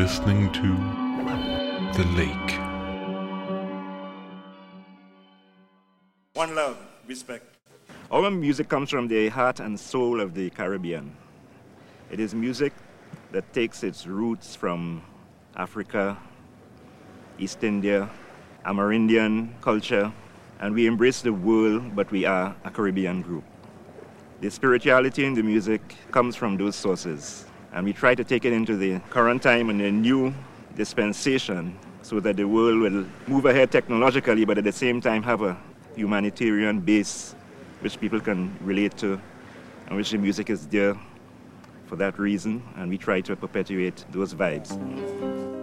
listening to The Lake. One love, respect. Our music comes from the heart and soul of the Caribbean. It is music that takes its roots from Africa, East India, Amerindian culture, and we embrace the world, but we are a Caribbean group. The spirituality in the music comes from those sources, and we try to take it into the current time and a new dispensation so that the world will move ahead technologically, but at the same time have a humanitarian base which people can relate to and which the music is there for that reason, and we try to perpetuate those vibes.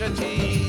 strategy.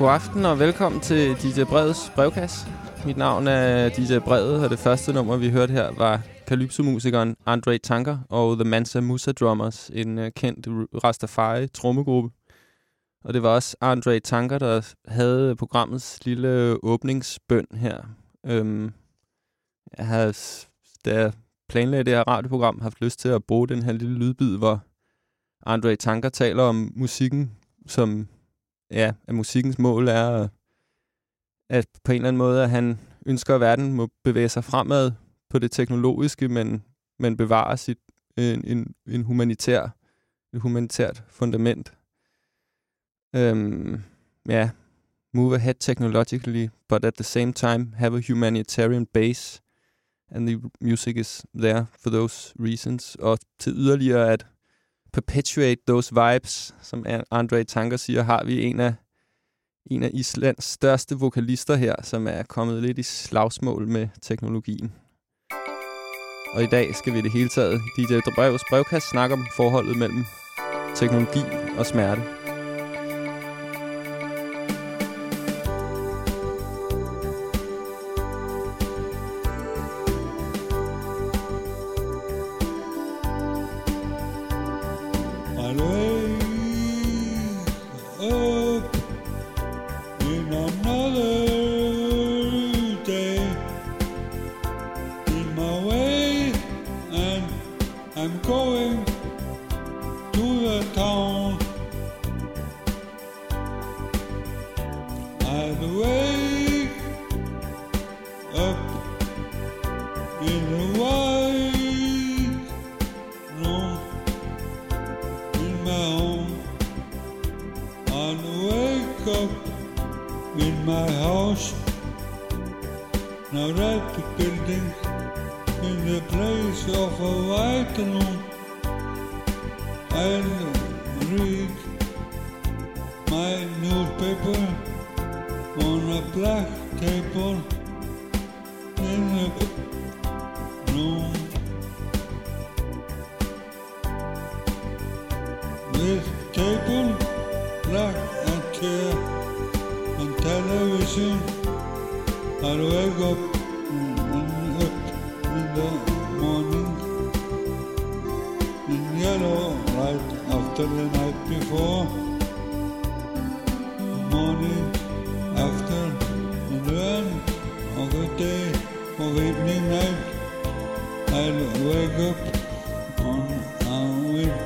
God aften og velkommen til DJ Breds brevkasse. Mit navn er DJ Brede, og det første nummer, vi hørte her, var Calypso-musikeren Andre Tanker og The Mansa Musa Drummers, en uh, kendt Rastafari trommegruppe. Og det var også Andre Tanker, der havde programmets lille øh, åbningsbøn her. Øhm, jeg havde, da jeg planlagde det her radioprogram, haft lyst til at bruge den her lille lydbid, hvor Andre Tanker taler om musikken som ja, at musikkens mål er, at på en eller anden måde, at han ønsker, at verden må bevæge sig fremad på det teknologiske, men, men bevare sit, en, en, en humanitær et humanitært fundament. Øhm, ja, move ahead technologically, but at the same time have a humanitarian base, and the music is there for those reasons. Og til yderligere at perpetuate those vibes, som Andre Tanker siger, har vi en af, en af Islands største vokalister her, som er kommet lidt i slagsmål med teknologien. Og i dag skal vi i det hele taget, DJ Drevs brevkast, snakke om forholdet mellem teknologi og smerte.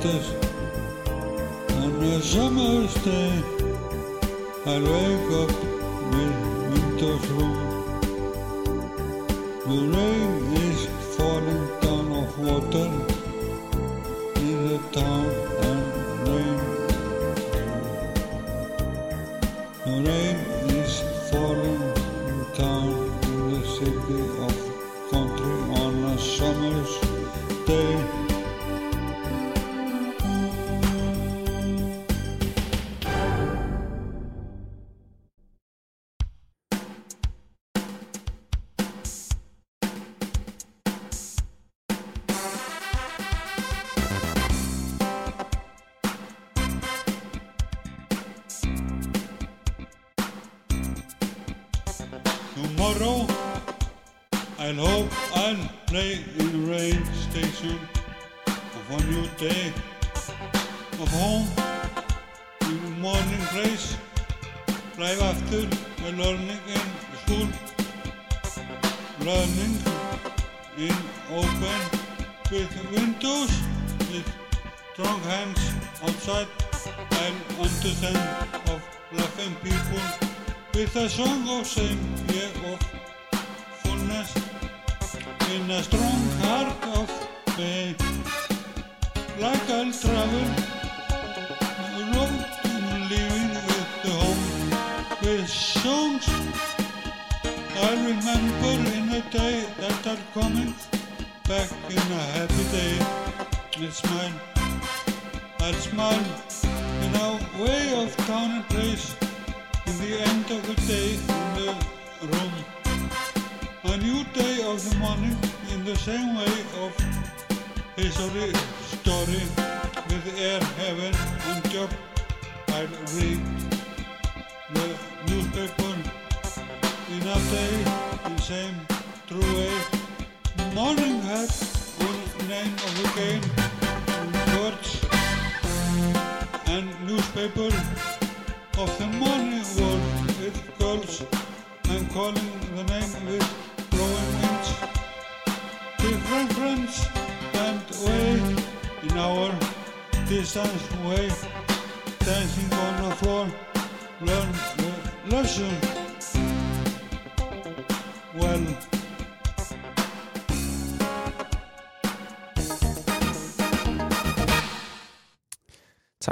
antes annusamos te a luego momentos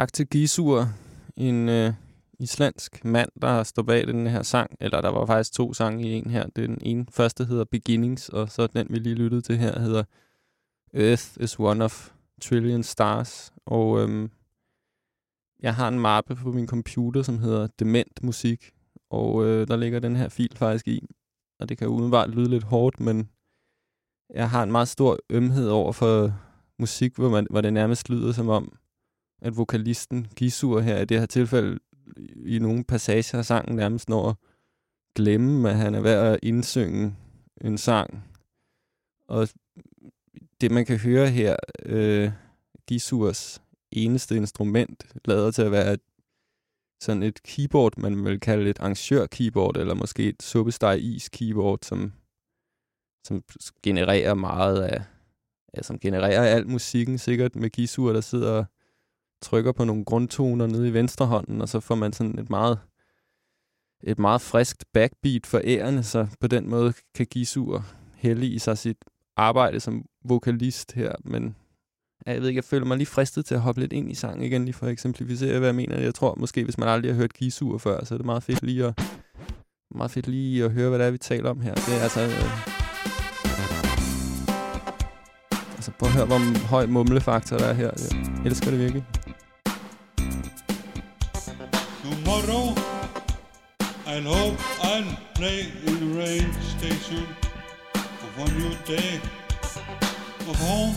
Tak til Gisur, en øh, islandsk mand, der står bag den her sang. Eller der var faktisk to sange i en her. Den ene første hedder Beginnings, og så den, vi lige lyttede til her, hedder Earth is one of trillion stars. Og øhm, jeg har en mappe på min computer, som hedder Dement Musik, og øh, der ligger den her fil faktisk i. Og det kan udenbart lyde lidt hårdt, men jeg har en meget stor ømhed over for musik, hvor, man, hvor det nærmest lyder som om, at vokalisten Gisur her i det her tilfælde i nogle passager af sangen nærmest når at glemme, at han er ved at indsynge en sang. Og det, man kan høre her, øh, Gisurs eneste instrument, lader til at være et, sådan et keyboard, man vil kalde et arrangør-keyboard, eller måske et suppesteg is-keyboard, som, som genererer meget af, ja, som genererer al musikken, sikkert med Gisur, der sidder og trykker på nogle grundtoner nede i venstre hånden, og så får man sådan et meget et meget friskt backbeat for ærende, så på den måde kan Gisur hælde i sig sit arbejde som vokalist her, men jeg ved ikke, jeg føler mig lige fristet til at hoppe lidt ind i sangen igen, lige for at eksemplificere, hvad jeg mener. Jeg tror måske, hvis man aldrig har hørt Gisur før, så er det meget fedt lige at, meget fedt lige at høre, hvad det er, vi taler om her. Det er altså... Øh, altså prøv at høre, hvor høj mumlefaktor der er her. Jeg elsker det virkelig. Tomorrow I'll hope I'll play in the rain station of a new day of home.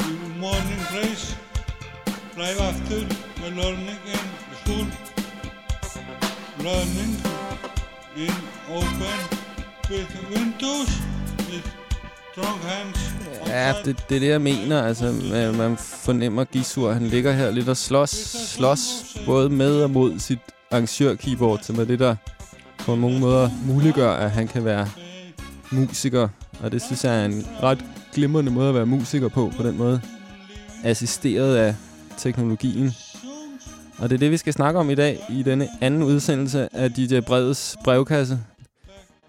In the morning place drive after the learning in the school. Learning in open with windows Ja, det, det er det, jeg mener. Altså, man, fornemmer Gisur, han ligger her lidt og slås, slås både med og mod sit arrangør-keyboard, som er det, der på mange måder muliggør, at han kan være musiker. Og det synes jeg er en ret glimrende måde at være musiker på, på den måde. Assisteret af teknologien. Og det er det, vi skal snakke om i dag i denne anden udsendelse af DJ Breds brevkasse.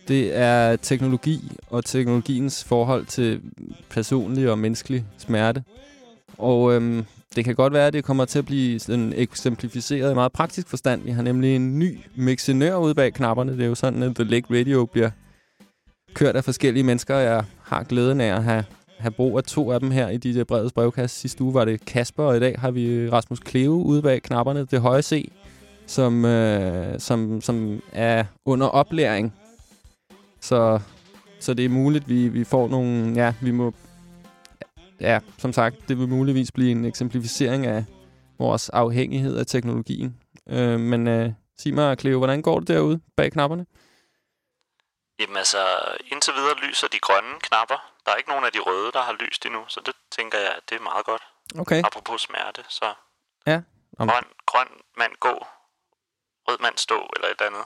Det er teknologi og teknologiens forhold til personlig og menneskelig smerte. Og øhm, det kan godt være, at det kommer til at blive sådan eksemplificeret i meget praktisk forstand. Vi har nemlig en ny mixenør ude bag knapperne. Det er jo sådan, at The Lake Radio bliver kørt af forskellige mennesker. Jeg har glæden af at have, have brug af to af dem her i DJ øh, brede brevkast. Sidste uge var det Kasper, og i dag har vi øh, Rasmus Kleve ude bag knapperne. Det høje C, som, øh, som, som er under oplæring så, så det er muligt, vi, vi får nogle... Ja, vi må... Ja, som sagt, det vil muligvis blive en eksemplificering af vores afhængighed af teknologien. Øh, men øh, sig mig, Cleo, hvordan går det derude bag knapperne? Jamen altså, indtil videre lyser de grønne knapper. Der er ikke nogen af de røde, der har lyst endnu, så det tænker jeg, det er meget godt. Okay. Apropos smerte, så Ja. Om, grøn, grøn mand gå, rød mand stå, eller et andet.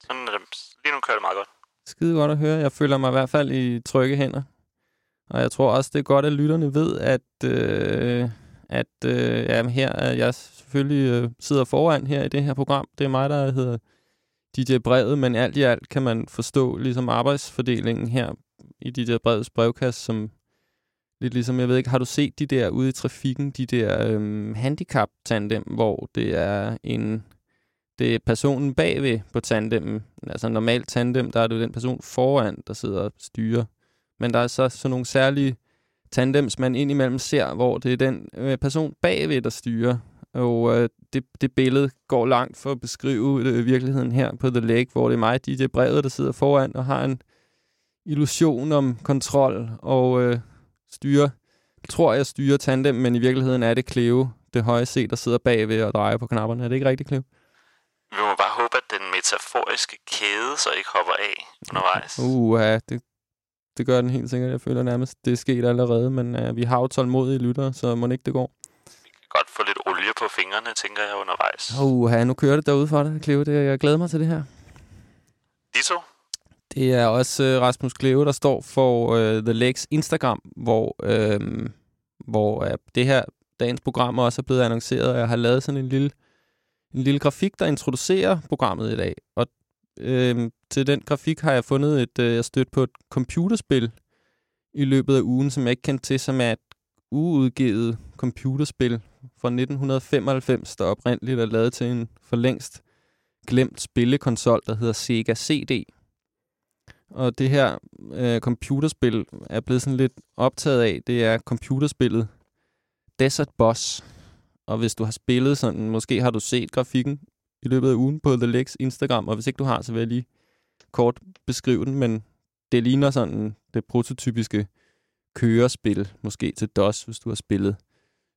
Sådan er det. Lige nu kører det meget godt skide godt at høre. Jeg føler mig i hvert fald i trygge hænder. Og jeg tror også, det er godt, at lytterne ved, at, øh, at øh, jamen her er jeg selvfølgelig øh, sidder foran her i det her program. Det er mig, der hedder DJ Brevet, men alt i alt kan man forstå ligesom arbejdsfordelingen her i DJ Brevets brevkast, som lidt ligesom, jeg ved ikke, har du set de der ude i trafikken, de der øhm, handicap-tandem, hvor det er en det er personen bagved på tandemmen. Altså normalt tandem, der er det jo den person foran, der sidder og styrer. Men der er så sådan nogle særlige tandems, man indimellem ser, hvor det er den øh, person bagved, der styrer. Og øh, det, det billede går langt for at beskrive øh, virkeligheden her på The Lake, hvor det er mig, DJ Brevet, der sidder foran og har en illusion om kontrol og øh, styrer. Tror, jeg styrer tandem, men i virkeligheden er det Cleo, det høje C, der sidder bagved og drejer på knapperne. Er det ikke rigtigt, Cleo? Vi må bare håbe, at den metaforiske kæde så ikke hopper af undervejs. Uh, ja, det, det gør den helt sikkert. Jeg føler nærmest, det er sket allerede, men uh, vi har jo tålmodige lyttere, så må ikke det går. Godt få lidt olie på fingrene, tænker jeg undervejs. Uh, ja, nu kører det derude for dig, Cleo. Det, jeg glæder mig til det her. Dito? Det er også uh, Rasmus Cleo, der står for uh, The Lakes Instagram, hvor, uh, hvor uh, det her dagens program også er blevet annonceret, og jeg har lavet sådan en lille, en lille grafik, der introducerer programmet i dag. Og øh, til den grafik har jeg fundet et, øh, jeg stødt på et computerspil i løbet af ugen, som jeg ikke kendte til, som er et uudgivet computerspil fra 1995, der oprindeligt er lavet til en for længst glemt spillekonsol, der hedder Sega CD. Og det her øh, computerspil er blevet sådan lidt optaget af, det er computerspillet Desert Boss. Og hvis du har spillet sådan, måske har du set grafikken i løbet af ugen på The Legs Instagram, og hvis ikke du har, så vil jeg lige kort beskrive den, men det ligner sådan det prototypiske kørespil, måske til DOS, hvis du har spillet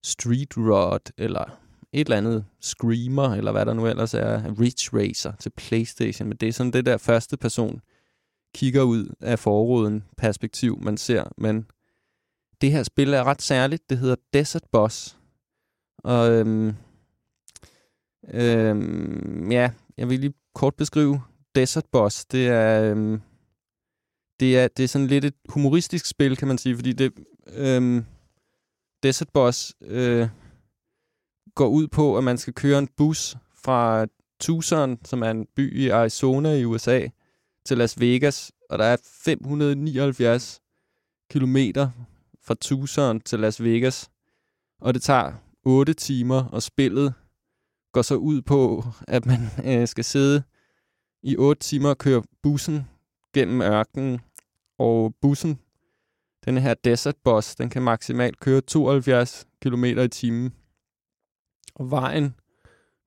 Street Rod, eller et eller andet Screamer, eller hvad der nu ellers er, Ridge Racer til Playstation, men det er sådan det der første person kigger ud af forruden perspektiv, man ser, men det her spil er ret særligt, det hedder Desert Boss, og øhm, øhm, ja, jeg vil lige kort beskrive Desert Boss, det er, øhm, det er, det er sådan lidt et humoristisk spil, kan man sige, fordi det, øhm, Desert Boss øh, går ud på, at man skal køre en bus fra Tucson, som er en by i Arizona i USA, til Las Vegas, og der er 579 kilometer fra Tucson til Las Vegas, og det tager 8 timer, og spillet går så ud på, at man øh, skal sidde i 8 timer og køre bussen gennem ørkenen, og bussen, den her Desert Bus, den kan maksimalt køre 72 km i timen. Og vejen,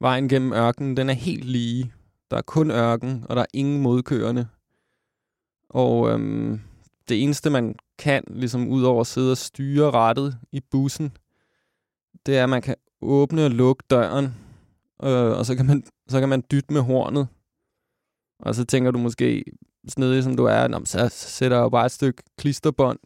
vejen gennem ørkenen, den er helt lige. Der er kun ørken, og der er ingen modkørende. Og øhm, det eneste, man kan, ligesom ud over at sidde og styre rettet i bussen, det er, at man kan åbne og lukke døren, øh, og så kan, man, så kan man dytte med hornet. Og så tænker du måske, snedig som du er, så sætter jeg bare et stykke klisterbånd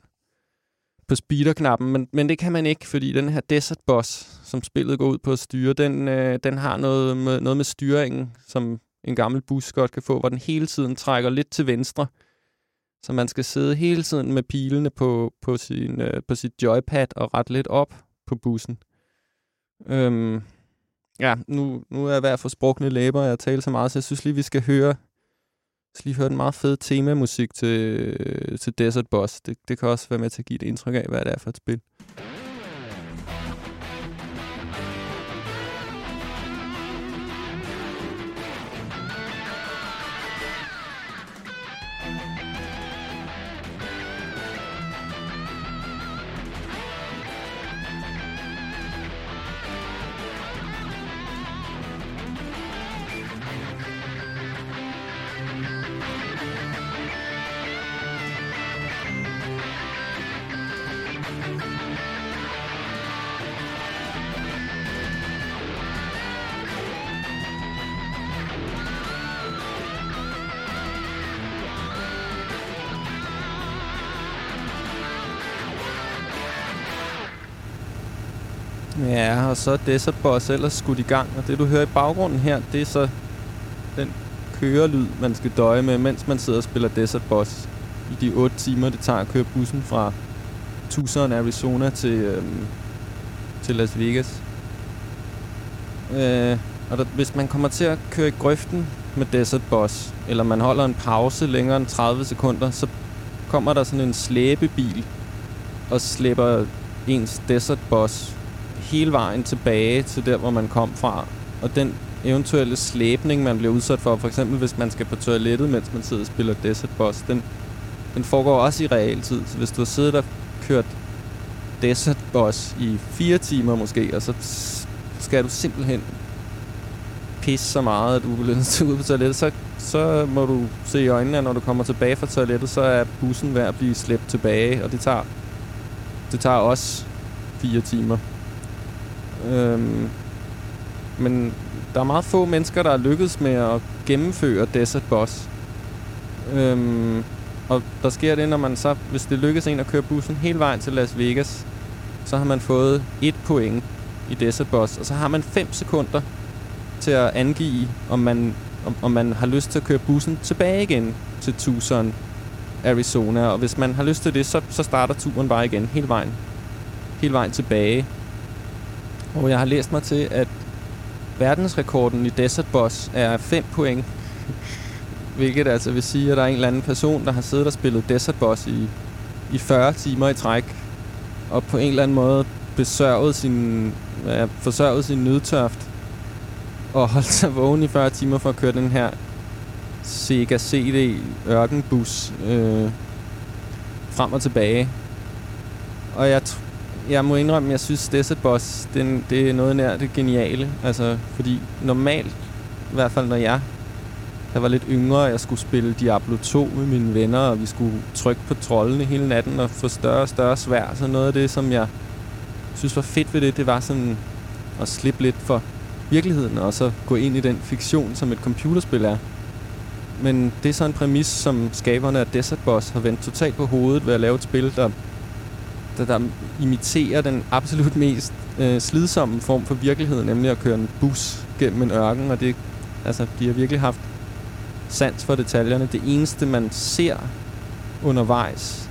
på speederknappen, men, men det kan man ikke, fordi den her Desert Boss, som spillet går ud på at styre, den, øh, den har noget med, noget med styringen, som en gammel bus godt kan få, hvor den hele tiden trækker lidt til venstre. Så man skal sidde hele tiden med pilene på, på, sin, øh, på sit joypad og rette lidt op på bussen. Øhm, ja, nu, nu er jeg ved at få sprukne læber, og jeg taler så meget, så jeg synes lige, vi skal høre skal lige høre en meget fed temamusik til, til Desert Boss. Det, det kan også være med til at give et indtryk af, hvad det er for et spil. Så er Desert Boss ellers skudt i gang. Og det, du hører i baggrunden her, det er så den kørelyd, man skal døje med, mens man sidder og spiller Desert Boss. I de 8 timer, det tager at køre bussen fra Tucson, Arizona til, øhm, til Las Vegas. Øh, og der, hvis man kommer til at køre i grøften med Desert Boss, eller man holder en pause længere end 30 sekunder, så kommer der sådan en slæbebil og slæber ens Desert Boss hele vejen tilbage til der, hvor man kom fra. Og den eventuelle slæbning, man bliver udsat for, for eksempel hvis man skal på toilettet, mens man sidder og spiller Desert Boss, den, den foregår også i realtid. Så hvis du har siddet og kørt Desert Boss i fire timer måske, og så skal du simpelthen pisse så meget, at du vil ud på toilettet, så, så må du se i øjnene, at når du kommer tilbage fra toilettet, så er bussen ved at blive slæbt tilbage, og det tager, det tager også fire timer. Øhm, men der er meget få mennesker, der er lykkedes med at gennemføre Desert Boss. Øhm, og der sker det, når man så, hvis det lykkes en at køre bussen hele vejen til Las Vegas, så har man fået et point i Desert Boss, og så har man 5 sekunder til at angive, om man, om, om man har lyst til at køre bussen tilbage igen til Tucson, Arizona. Og hvis man har lyst til det, så, så starter turen bare igen hele vejen, hele vejen tilbage og jeg har læst mig til, at verdensrekorden i Desert Boss er 5 point. Hvilket altså vil sige, at der er en eller anden person, der har siddet og spillet Desert Boss i, i 40 timer i træk. Og på en eller anden måde besørget sin, ja, forsørget sin nødtørft og holdt sig vågen i 40 timer for at køre den her Sega CD ørkenbus øh, frem og tilbage. Og jeg, jeg må indrømme, at jeg synes, Desert Boss, det, det er noget nær det geniale. Altså, fordi normalt, i hvert fald når jeg jeg var lidt yngre, og jeg skulle spille Diablo 2 med mine venner, og vi skulle trykke på trollene hele natten og få større og større svær. Så noget af det, som jeg synes var fedt ved det, det var sådan at slippe lidt for virkeligheden, og så gå ind i den fiktion, som et computerspil er. Men det er så en præmis, som skaberne af Desert Boss har vendt totalt på hovedet ved at lave et spil, der, der, der imiterer den absolut mest øh, slidsomme form for virkelighed, nemlig at køre en bus gennem en ørken, og det, altså, de har virkelig haft sans for detaljerne. Det eneste, man ser undervejs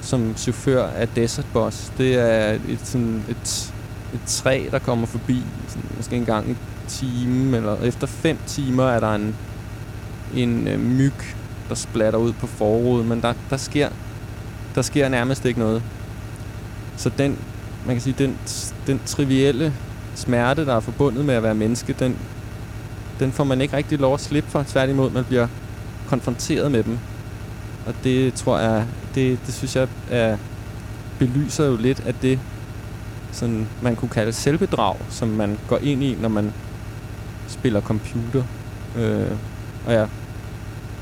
som chauffør af Desert Boss, det er et, sådan et, et træ, der kommer forbi, sådan, måske en gang i time, eller efter fem timer er der en, en øh, myg, der splatter ud på forruden, men der, der, sker, der sker nærmest ikke noget. Så den, man kan sige, den, den trivielle smerte, der er forbundet med at være menneske, den, den får man ikke rigtig lov at slippe for. Tværtimod, man bliver konfronteret med dem. Og det tror jeg, det, det synes jeg er, belyser jo lidt af det, sådan, man kunne kalde selvbedrag, som man går ind i, når man spiller computer. Øh, og jeg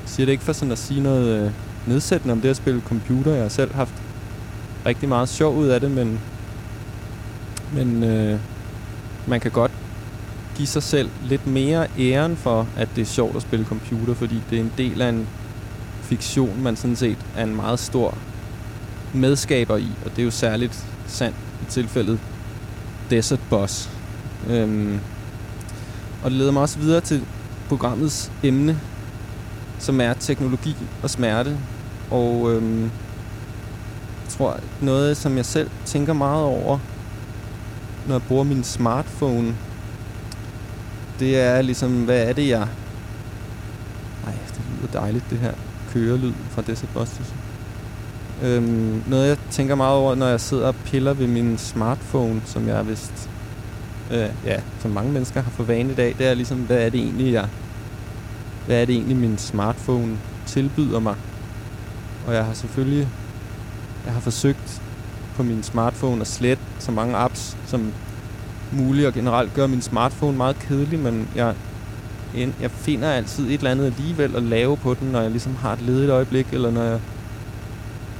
siger det ikke for sådan at sige noget øh, nedsættende om det at spille computer. Jeg har selv haft rigtig meget sjov ud af det, men, men øh, man kan godt give sig selv lidt mere æren for, at det er sjovt at spille computer, fordi det er en del af en fiktion, man sådan set er en meget stor medskaber i, og det er jo særligt sandt i tilfældet Desert Boss. Øhm, og det leder mig også videre til programmets emne, som er teknologi og smerte. Og øhm, tror, noget, som jeg selv tænker meget over, når jeg bruger min smartphone, det er ligesom, hvad er det, jeg... Ej, det lyder dejligt, det her kørelyd fra Desert Bus. Øhm, noget, jeg tænker meget over, når jeg sidder og piller ved min smartphone, som jeg vist... Øh, ja, som mange mennesker har for vane i dag, det er ligesom, hvad er det egentlig, jeg... Hvad er det egentlig, min smartphone tilbyder mig? Og jeg har selvfølgelig... Jeg har forsøgt på min smartphone at slette så mange apps, som muligt, og generelt gøre min smartphone meget kedelig, men jeg, jeg finder altid et eller andet alligevel at lave på den, når jeg ligesom har et ledigt øjeblik, eller når jeg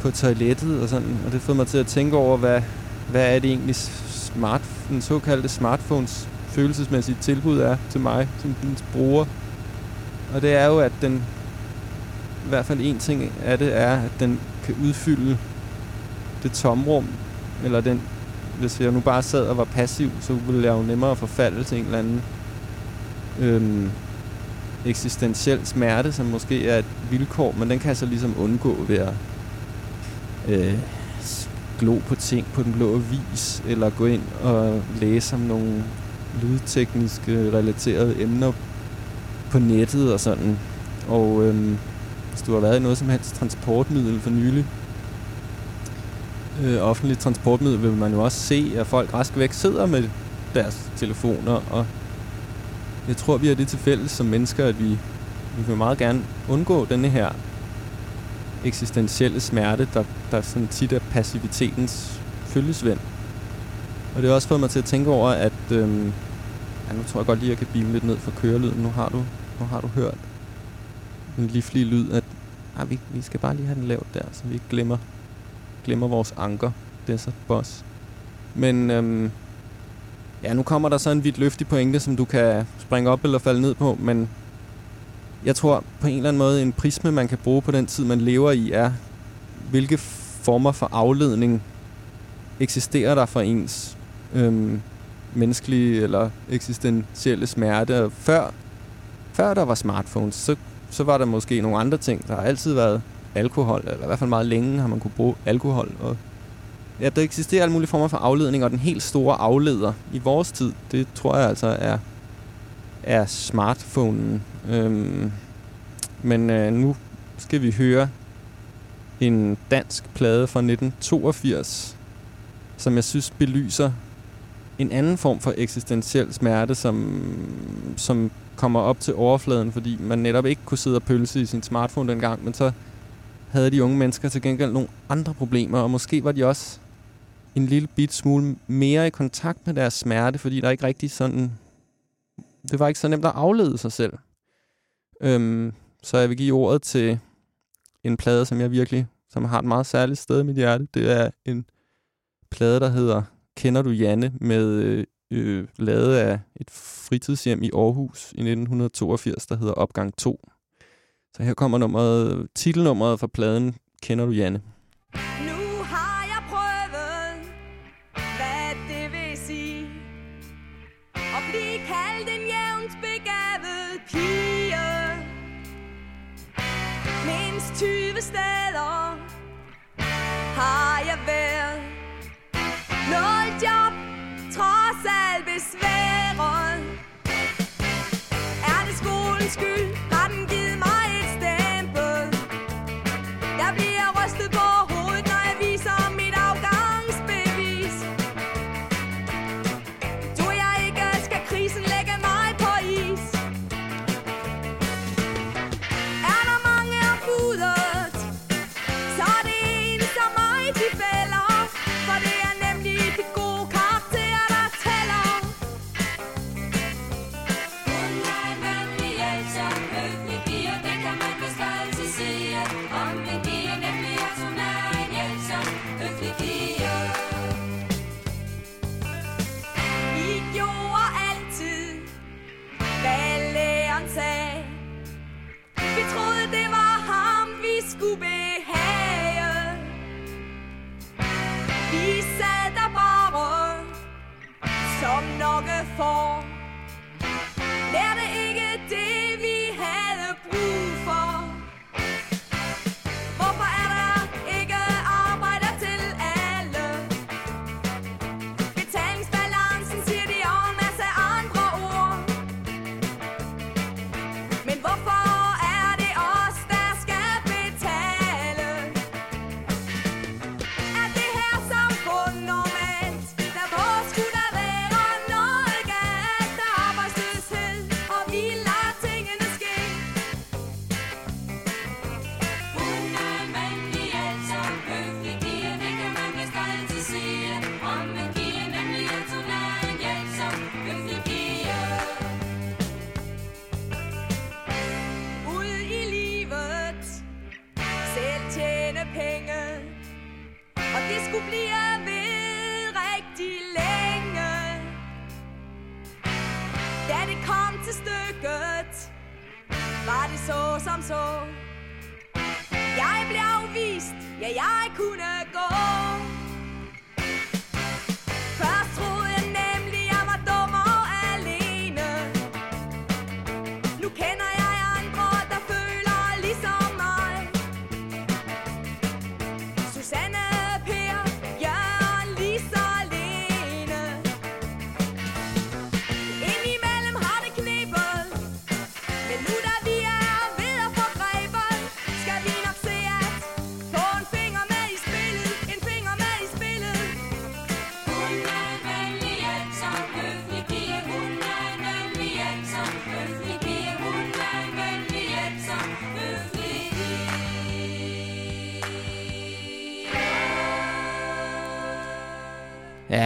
på toilettet og sådan. Og det får mig til at tænke over, hvad, hvad er det egentlig smart, den såkaldte smartphones følelsesmæssige tilbud er til mig som den bruger. Og det er jo, at den i hvert fald en ting af det er, at den kan udfylde det tomrum, eller den hvis jeg nu bare sad og var passiv, så ville jeg jo nemmere forfalde til en eller anden øhm, eksistentiel smerte, som måske er et vilkår, men den kan jeg så ligesom undgå ved at øh, glo på ting på den blå vis, eller gå ind og læse om nogle lydtekniske relaterede emner på nettet og sådan. Og øhm, hvis du har været i noget som helst transportmiddel for nylig, øh, offentligt transportmiddel, vil man jo også se, at folk rask væk sidder med deres telefoner, og jeg tror, vi har det til fælles som mennesker, at vi, vi vil meget gerne undgå denne her eksistentielle smerte, der, der sådan tit er passivitetens følgesvend. Og det har også fået mig til at tænke over, at øhm, ja, nu tror jeg godt lige, at jeg kan bime lidt ned for kørelyden. Nu har du, nu har du hørt en livlig lyd, at ah, vi, vi skal bare lige have den lavt der, så vi ikke glemmer glemmer vores anker, Desert Boss. Men øhm, ja, nu kommer der så en vidt løftig pointe, som du kan springe op eller falde ned på, men jeg tror på en eller anden måde, en prisme, man kan bruge på den tid, man lever i, er, hvilke former for afledning eksisterer der for ens øhm, menneskelige eller eksistentielle smerte. Før, før der var smartphones, så, så var der måske nogle andre ting. Der har altid været alkohol, eller i hvert fald meget længe har man kunne bruge alkohol. Og ja, der eksisterer alle mulige former for afledning, og den helt store afleder i vores tid, det tror jeg altså er, er smartphonen. Øhm, men øh, nu skal vi høre en dansk plade fra 1982 som jeg synes belyser en anden form for eksistentiel smerte, som, som kommer op til overfladen, fordi man netop ikke kunne sidde og pølse i sin smartphone dengang, men så havde de unge mennesker til gengæld nogle andre problemer, og måske var de også en lille bit smule mere i kontakt med deres smerte, fordi der ikke rigtig sådan... Det var ikke så nemt at aflede sig selv. Øhm, så jeg vil give ordet til en plade, som jeg virkelig, som har et meget særligt sted i mit hjerte. Det er en plade, der hedder Kender du Janne, med øh, øh, lavet af et fritidshjem i Aarhus i 1982, der hedder Opgang 2. Så her kommer nummeret, titelnummeret for pladen Kender du Janne. Nu har jeg prøvet, hvad det vil sige At blive kaldt en jævnt begavet pige. Mindst 20 steder har jeg været. Nul job, trods alt besværet. Er det skolens skyld,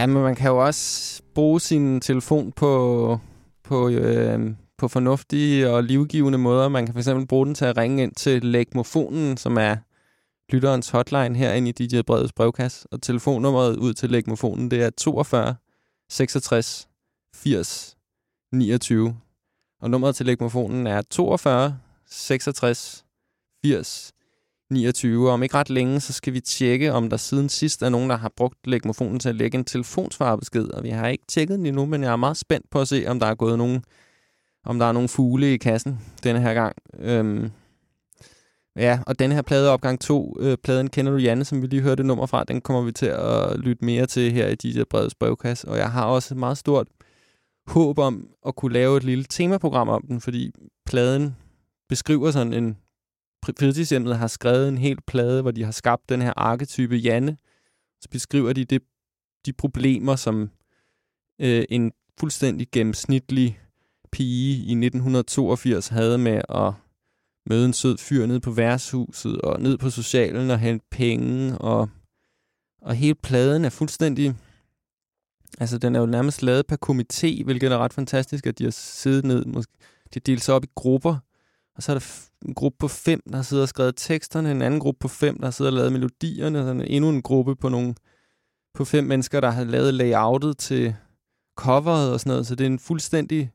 men man kan jo også bruge sin telefon på, på, øh, på fornuftige og livgivende måder. Man kan fx bruge den til at ringe ind til Lægmofonen, som er lytterens hotline herinde i DJ Breds brevkasse. Og telefonnummeret ud til Lægmofonen, det er 42 66 80 29. Og nummeret til Lægmofonen er 42 66 80 29. Og om ikke ret længe, så skal vi tjekke, om der siden sidst er nogen, der har brugt legmofonen til at lægge en telefonsvarbesked. Og vi har ikke tjekket den endnu, men jeg er meget spændt på at se, om der er gået nogen, om der er nogen fugle i kassen denne her gang. Øhm, ja, og den her plade opgang 2, øh, pladen Kender du Janne, som vi lige hørte nummer fra, den kommer vi til at lytte mere til her i DJ Breds brevkasse. Og jeg har også et meget stort håb om at kunne lave et lille temaprogram om den, fordi pladen beskriver sådan en fritidshjemmet har skrevet en hel plade, hvor de har skabt den her arketype Janne. Så beskriver de det de problemer, som øh, en fuldstændig gennemsnitlig pige i 1982 havde med at møde en sød fyr ned på værtshuset og ned på socialen og hente penge. Og, og hele pladen er fuldstændig... Altså, den er jo nærmest lavet per komité, hvilket er ret fantastisk, at de har siddet ned. Måske, de deler sig op i grupper, og så er der en gruppe på fem, der sidder og skrevet teksterne, en anden gruppe på fem, der sidder og lavet melodierne, og så der endnu en gruppe på nogle på fem mennesker, der har lavet layoutet til coveret og sådan noget. Så det er en fuldstændig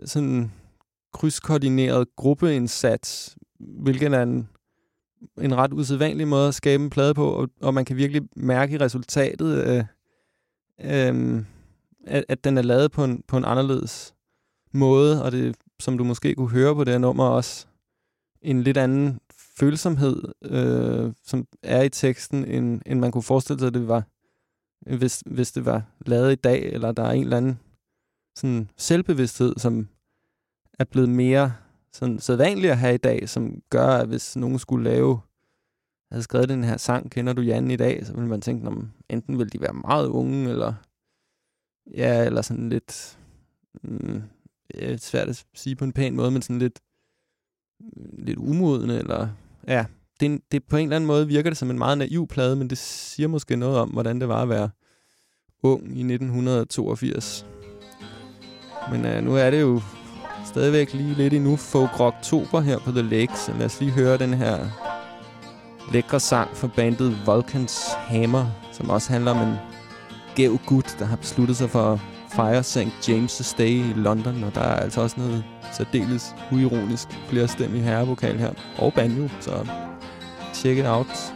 øh, sådan krydskoordineret gruppeindsats, hvilket er en, en ret usædvanlig måde at skabe en plade på, og, og man kan virkelig mærke i resultatet, øh, øh, at, at den er lavet på en, på en anderledes måde, og det, som du måske kunne høre på det her nummer også, en lidt anden følsomhed, øh, som er i teksten, end, end man kunne forestille sig, det var, hvis, hvis det var lavet i dag, eller der er en eller anden sådan selvbevidsthed, som er blevet mere sådan sædvanlig at have i dag, som gør, at hvis nogen skulle lave, havde skrevet den her sang, kender du Jan i dag, så ville man tænke, om enten vil de være meget unge, eller ja, eller sådan lidt, mm, det er svært at sige på en pæn måde, men sådan lidt, lidt umodende, eller ja, det, en- det på en eller anden måde virker det som en meget naiv plade, men det siger måske noget om, hvordan det var at være ung i 1982. Men uh, nu er det jo stadigvæk lige lidt endnu folk oktober her på The Lake, så lad os lige høre den her lækre sang fra bandet Vulcans Hammer, som også handler om en gæv gut, der har besluttet sig for at fejre St. James' Day i London, og der er altså også noget særdeles uironisk flerstemmig herrevokal her, og banjo, så check it out.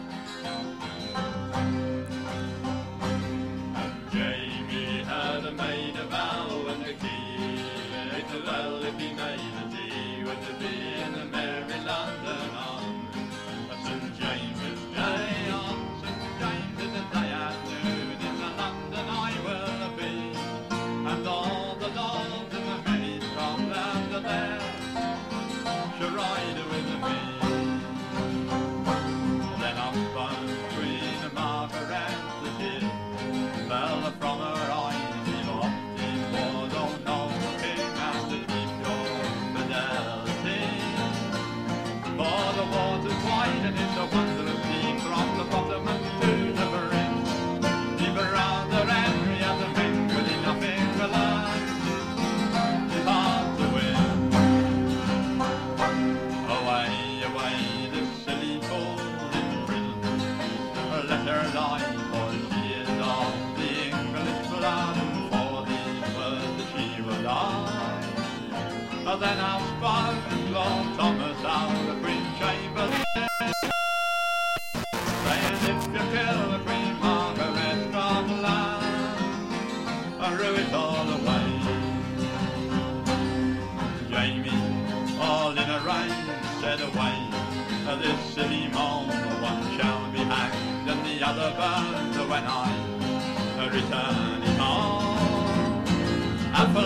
Then I'll spark Lord Thomas out of Queen Chamber. Saying if you kill the Queen Margaret from the land, I'll rue it all away. Jamie, all in a rain, said away. This silly mole, one shall be hanged, and the other burned when I return. Up a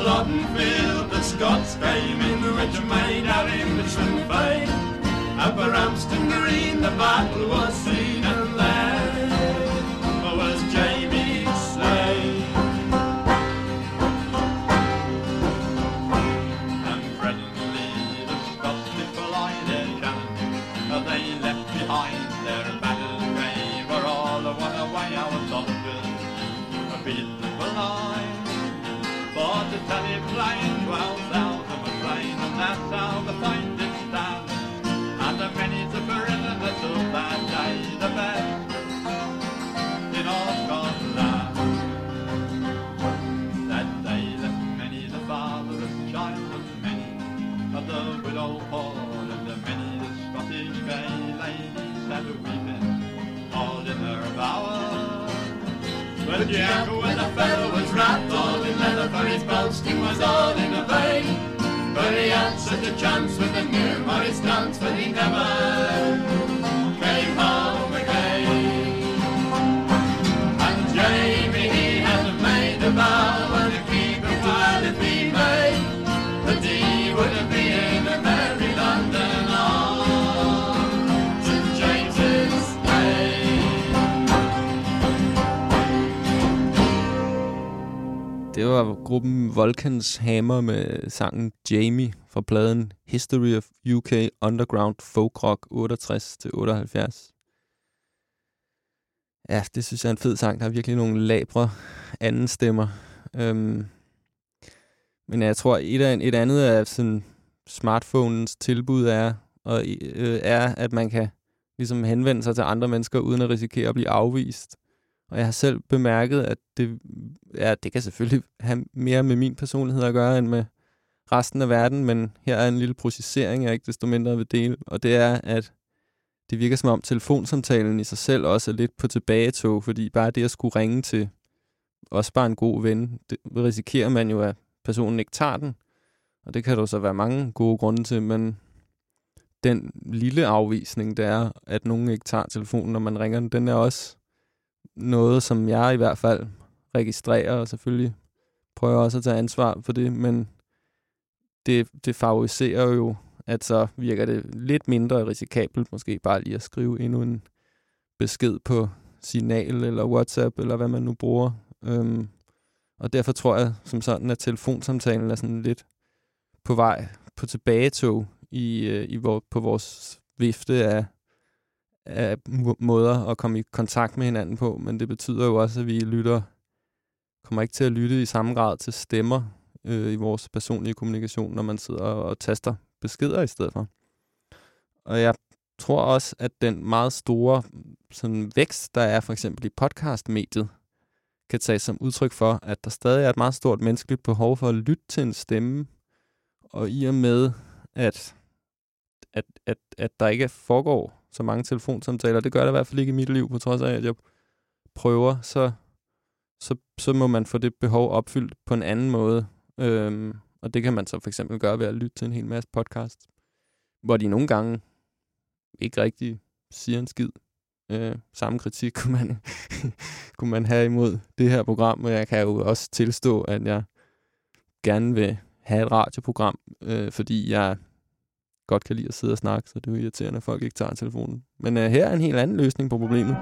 Field, the Scots came in, the made out Englishmen fight. Bay. Up a Green, the battle was seen. But Jack, when the fellow was wrapped all in leather, for his boasting was all in a vain. But he had such a chance with the new Morris dance, but he never var gruppen Volcans Hammer med sangen Jamie fra pladen History of UK Underground Folk Rock 68-78. Ja, det synes jeg er en fed sang. Der er virkelig nogle labre anden stemmer. Øhm, men jeg tror, et, af, et andet af sådan smartphones tilbud er, og, øh, er, at man kan ligesom henvende sig til andre mennesker, uden at risikere at blive afvist. Og jeg har selv bemærket, at det, ja, det kan selvfølgelig have mere med min personlighed at gøre, end med resten af verden, men her er en lille processering, jeg ikke desto mindre vil dele, og det er, at det virker som om telefonsamtalen i sig selv også er lidt på tilbagetog, fordi bare det at skulle ringe til også bare en god ven, det risikerer man jo, at personen ikke tager den. Og det kan der jo så være mange gode grunde til, men den lille afvisning, det er, at nogen ikke tager telefonen, når man ringer den, den er også noget, som jeg i hvert fald registrerer, og selvfølgelig prøver også at tage ansvar for det, men det, det favoriserer jo, at så virker det lidt mindre risikabelt, måske bare lige at skrive endnu en besked på Signal eller WhatsApp, eller hvad man nu bruger. Øhm, og derfor tror jeg som sådan, at telefonsamtalen er sådan lidt på vej på tilbagetog i, øh, i vor, på vores vifte af, af måder at komme i kontakt med hinanden på, men det betyder jo også, at vi lytter kommer ikke til at lytte i samme grad til stemmer øh, i vores personlige kommunikation, når man sidder og taster beskeder i stedet for. Og jeg tror også, at den meget store sådan, vækst, der er for eksempel i podcastmediet, kan tages som udtryk for, at der stadig er et meget stort menneskeligt behov for at lytte til en stemme, og i og med, at, at, at, at der ikke foregår så mange telefonsamtaler, det gør det i hvert fald ikke i mit liv, på trods af, at jeg prøver, så, så, så må man få det behov opfyldt på en anden måde. Øhm, og det kan man så for eksempel gøre ved at lytte til en hel masse podcast, hvor de nogle gange ikke rigtig siger en skid. Øh, samme kritik kunne man, kunne man have imod det her program, og jeg kan jo også tilstå, at jeg gerne vil have et radioprogram, øh, fordi jeg godt kan lide at sidde og snakke, så det er jo irriterende, at folk ikke tager telefonen. Men øh, her er en helt anden løsning på problemet.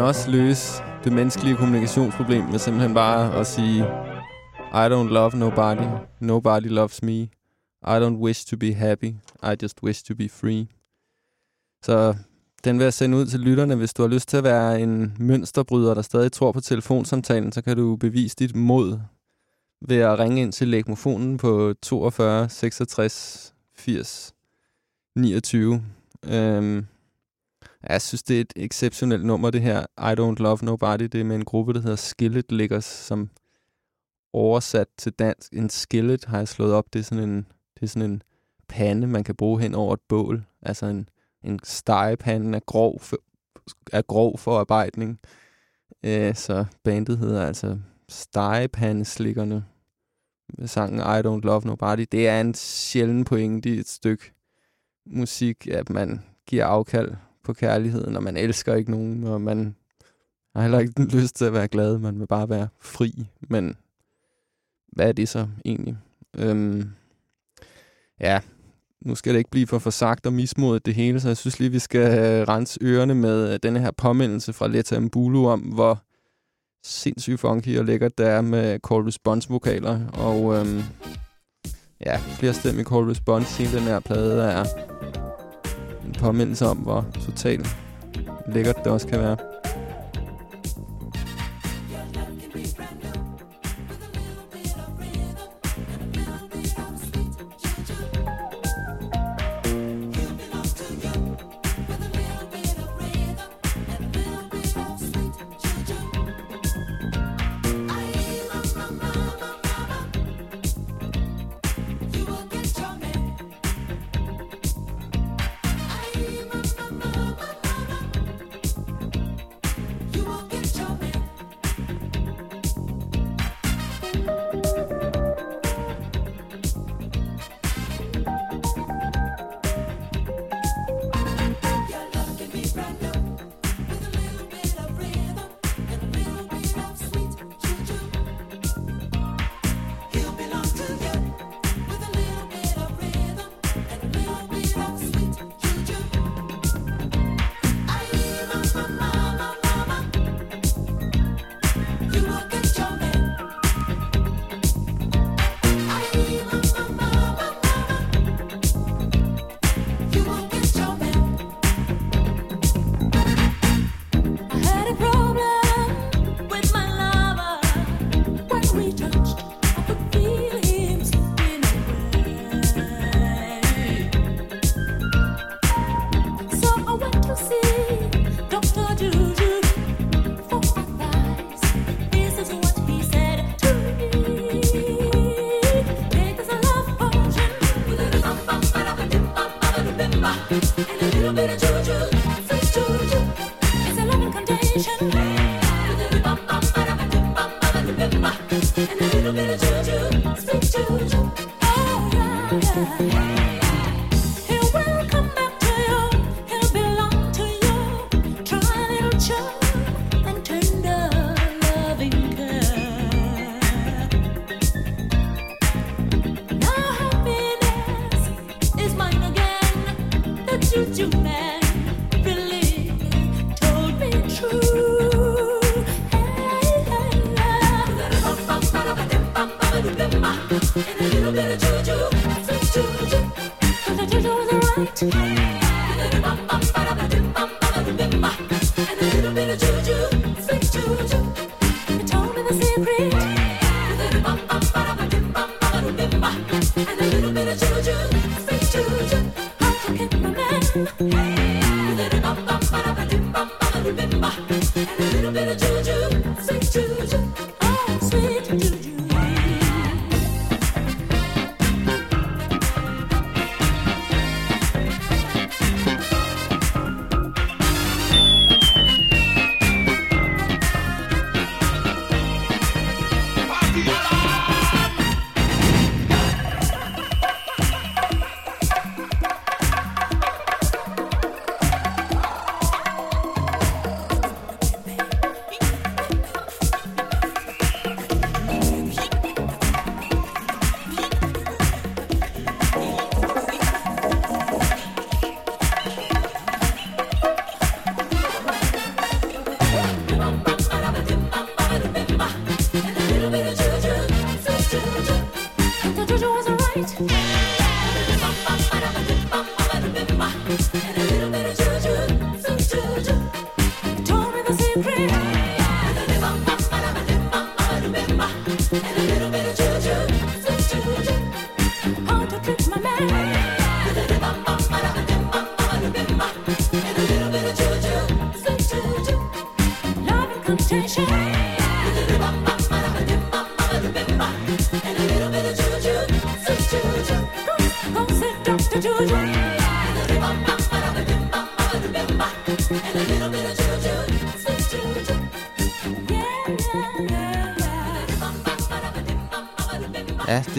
Også løse det menneskelige kommunikationsproblem med simpelthen bare at sige I don't love nobody. Nobody loves me. I don't wish to be happy. I just wish to be free. Så den vil jeg sende ud til lytterne. Hvis du har lyst til at være en mønsterbryder, der stadig tror på telefonsamtalen, så kan du bevise dit mod ved at ringe ind til lægmofonen på 42 66 80 29. Øhm, jeg synes, det er et exceptionelt nummer, det her I Don't Love Nobody. Det er med en gruppe, der hedder Skillet Liggers, som oversat til dansk. En skillet har jeg slået op. Det er sådan en, det er sådan en pande, man kan bruge hen over et bål. Altså en, en stegepande er grov, for, er grov forarbejdning. Øh, så bandet hedder altså Stegepandeslikkerne med sangen I Don't Love Nobody. Det er en sjælden pointe i et stykke musik, at man giver afkald på kærligheden, og man elsker ikke nogen, og man har heller ikke lyst til at være glad, man vil bare være fri. Men hvad er det så egentlig? Øhm, ja, nu skal det ikke blive for forsagt og mismodet det hele, så jeg synes lige, vi skal øh, rense ørerne med øh, denne her påmindelse fra Letta Mbulu om, hvor sindssygt funky og lækkert det er med call response vokaler. Og øhm, ja, flere stemme call response siden den her plade er en påmindelse om, hvor totalt lækkert det også kan være.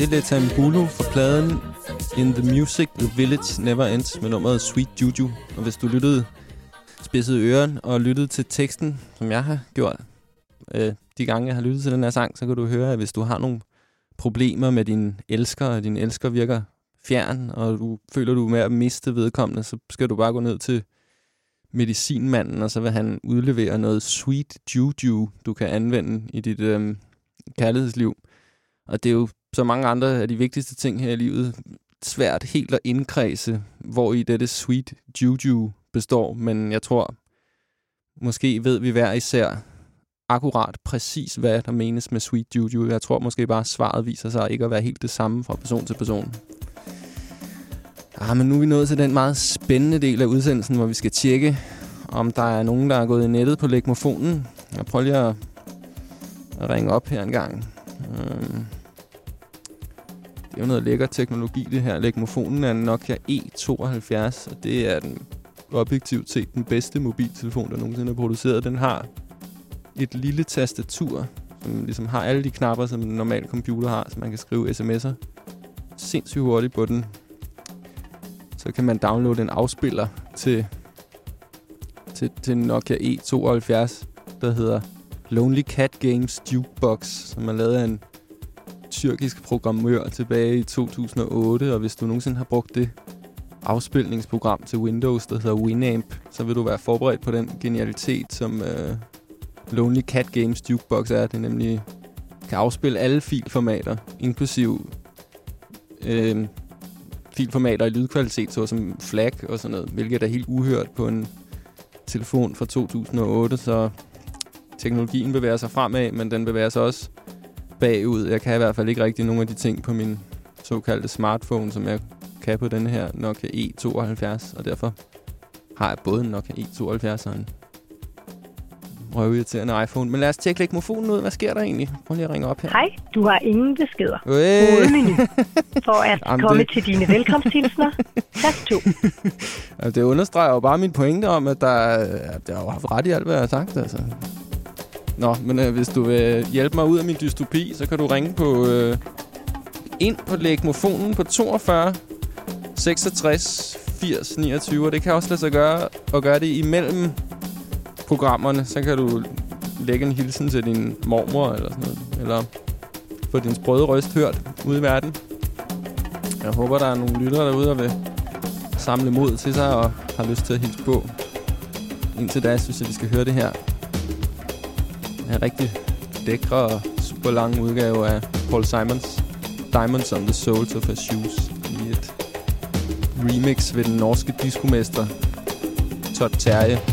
Det er lidt Tambulu fra pladen In the Music, The Village Never Ends med nummeret Sweet Juju. Og hvis du lyttede, spidsede øren og lyttede til teksten, som jeg har gjort, øh, de gange jeg har lyttet til den her sang, så kan du høre, at hvis du har nogle problemer med din elsker, og din elsker virker fjern, og du føler, du er med at miste vedkommende, så skal du bare gå ned til medicinmanden, og så vil han udlevere noget sweet juju, du kan anvende i dit øh, kærlighedsliv. Og det er jo så mange andre af de vigtigste ting her i livet svært helt at indkredse, hvor i dette sweet juju består. Men jeg tror, måske ved vi hver især akkurat præcis, hvad der menes med sweet juju. Jeg tror måske bare, at svaret viser sig ikke at være helt det samme fra person til person. Ah, men nu er vi nået til den meget spændende del af udsendelsen, hvor vi skal tjekke, om der er nogen, der er gået i nettet på legmofonen. Jeg prøver lige at, ringe op her en gang. Øhm. Det er jo noget lækker teknologi, det her. Legmofonen er en Nokia E72, og det er den objektivt set den bedste mobiltelefon, der nogensinde er produceret. Den har et lille tastatur, som ligesom har alle de knapper, som en normal computer har, så man kan skrive sms'er sindssygt hurtigt på den. Så kan man downloade en afspiller til, til, til Nokia E72, der hedder Lonely Cat Games Jukebox, som er lavet af en tyrkisk programmør tilbage i 2008, og hvis du nogensinde har brugt det afspilningsprogram til Windows, der hedder Winamp, så vil du være forberedt på den genialitet, som øh, Lonely Cat Games Jukebox er. Det er nemlig kan afspille alle filformater, inklusiv øh, filformater i lydkvalitet, såsom FLAC og sådan noget, hvilket er helt uhørt på en telefon fra 2008, så teknologien bevæger sig fremad, men den bevæger sig også bagud. Jeg kan i hvert fald ikke rigtig nogen af de ting på min såkaldte smartphone, som jeg kan på den her Nokia E72, og derfor har jeg både en Nokia E72 og en røvirriterende iPhone. Men lad os tjekke legmofonen ud. Hvad sker der egentlig? Prøv lige at ringe op her. Hej, du har ingen beskeder. Hovedmenu. For at Jamen, komme det- til dine velkomsthilsner, tast 2. Altså, det understreger jo bare min pointe om, at der, er- der har haft ret i alt, hvad jeg har sagt. Altså. Nå, men øh, hvis du vil hjælpe mig ud af min dystopi, så kan du ringe på øh, ind på lægmofonen på 42 66 80 29. Og det kan også lade sig gøre at gøre det imellem programmerne. Så kan du lægge en hilsen til din mormor eller sådan noget. Eller få din sprøde røst hørt ude i verden. Jeg håber, der er nogle lyttere derude, der vil samle mod til sig og har lyst til at hilse på. Indtil da synes jeg, vi skal høre det her en rigtig dækre og super lang udgave af Paul Simons Diamonds on the Soles of Her Shoes i et remix ved den norske diskomester Todd Terje.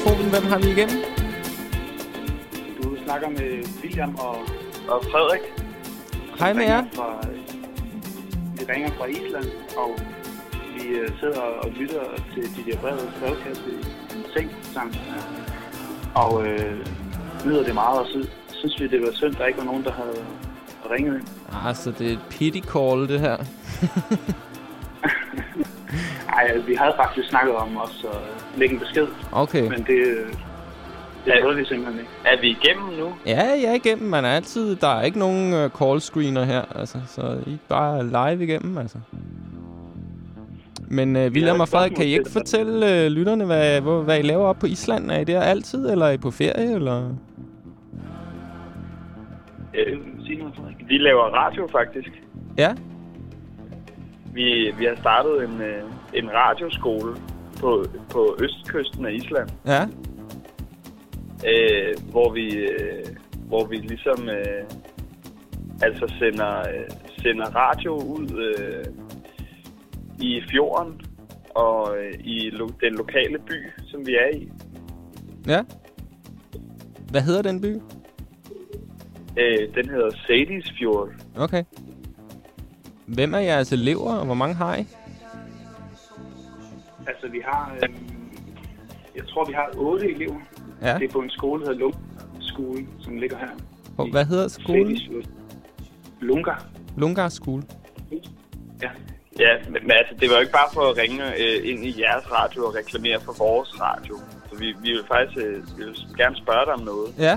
Legmofonen. Hvem har vi igennem? Du snakker med William og, og Frederik. Hej med jer. Fra, vi ringer fra Island, og vi øh, sidder og lytter til de der brevets brevkasse i en seng sammen. Og øh, nyder det meget, og så synes vi, det var synd, der ikke var nogen, der havde ringet ind. Altså, det er et pity call, det her. Ej, vi havde faktisk snakket om også at lægge en besked. Okay. Men det, øh, det nåede vi simpelthen ikke. Er vi igennem nu? Ja, jeg er igennem. Man er altid... Der er ikke nogen uh, call screener her, altså. Så I er bare live igennem, altså. Men uh, William og Frederik, kan I ikke fortælle uh, lytterne, hvad, hvor, hvad I laver op på Island? Er I der altid, eller er I på ferie, eller... Øh, sig noget, Frederik. Vi laver radio, faktisk. Ja? Vi, vi har startet en, øh, en radioskole på, på østkysten af Island, Ja? øh, hvor vi øh, hvor vi ligesom øh, altså sender øh, sender radio ud øh, i fjorden og øh, i lo- den lokale by, som vi er i. Ja? Hvad hedder den by? Øh, den hedder Sadisfjord. Okay. Hvem er jeres elever, og hvor mange har I? Altså, vi har... Øh, jeg tror, vi har otte elever. Ja. Det er på en skole, der hedder Lung Skole, som ligger her. Hvor, hvad hedder skolen? Lunga. Lungar Skole. Ja. Ja, men, altså, det var jo ikke bare for at ringe øh, ind i jeres radio og reklamere for vores radio. Så vi, vi vil faktisk øh, vi vil gerne spørge dig om noget. Ja?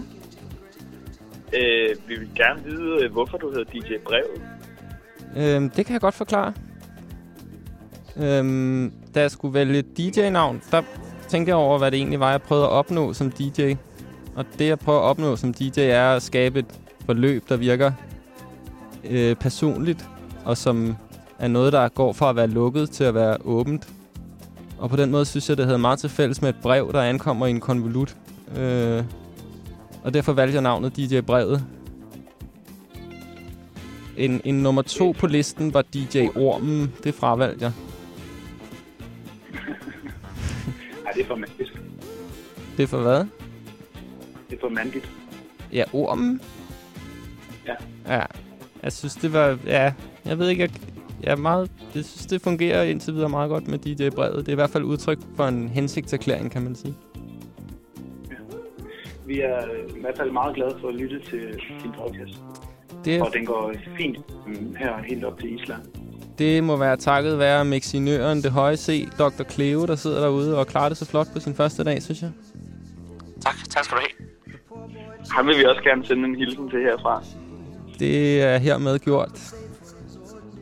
Øh, vi vil gerne vide, øh, hvorfor du hedder DJ Brevet. Øhm, det kan jeg godt forklare. Øhm, da jeg skulle vælge DJ-navn, der tænkte jeg over, hvad det egentlig var, jeg prøvede at opnå som DJ. Og det, jeg prøver at opnå som DJ, er at skabe et forløb, der virker øh, personligt, og som er noget, der går fra at være lukket til at være åbent. Og på den måde synes jeg, det havde meget til fælles med et brev, der ankommer i en konvolut. Øh, og derfor valgte jeg navnet DJ Brevet. En, en nummer to på listen var DJ Ormen. Det fravalgte jeg. Nej, det er for mandigt. Det er for hvad? Det er for mandigt. Ja, Ormen. Ja. Ja, jeg synes, det var... Ja, jeg ved ikke, jeg, jeg er meget... Jeg synes, det fungerer indtil videre meget godt med DJ Brevet. Det er i hvert fald udtryk for en hensigtserklæring, kan man sige. Vi er i hvert fald meget glade for at lytte til din podcast. Det, Og den går fint mm, her helt op til Island. det må være takket være mexinøren, det høje C, Dr. Cleo, der sidder derude og klarer det så flot på sin første dag, synes jeg. Tak, tak skal du have. Ham vil vi også gerne sende en hilsen til herfra. Det er hermed gjort.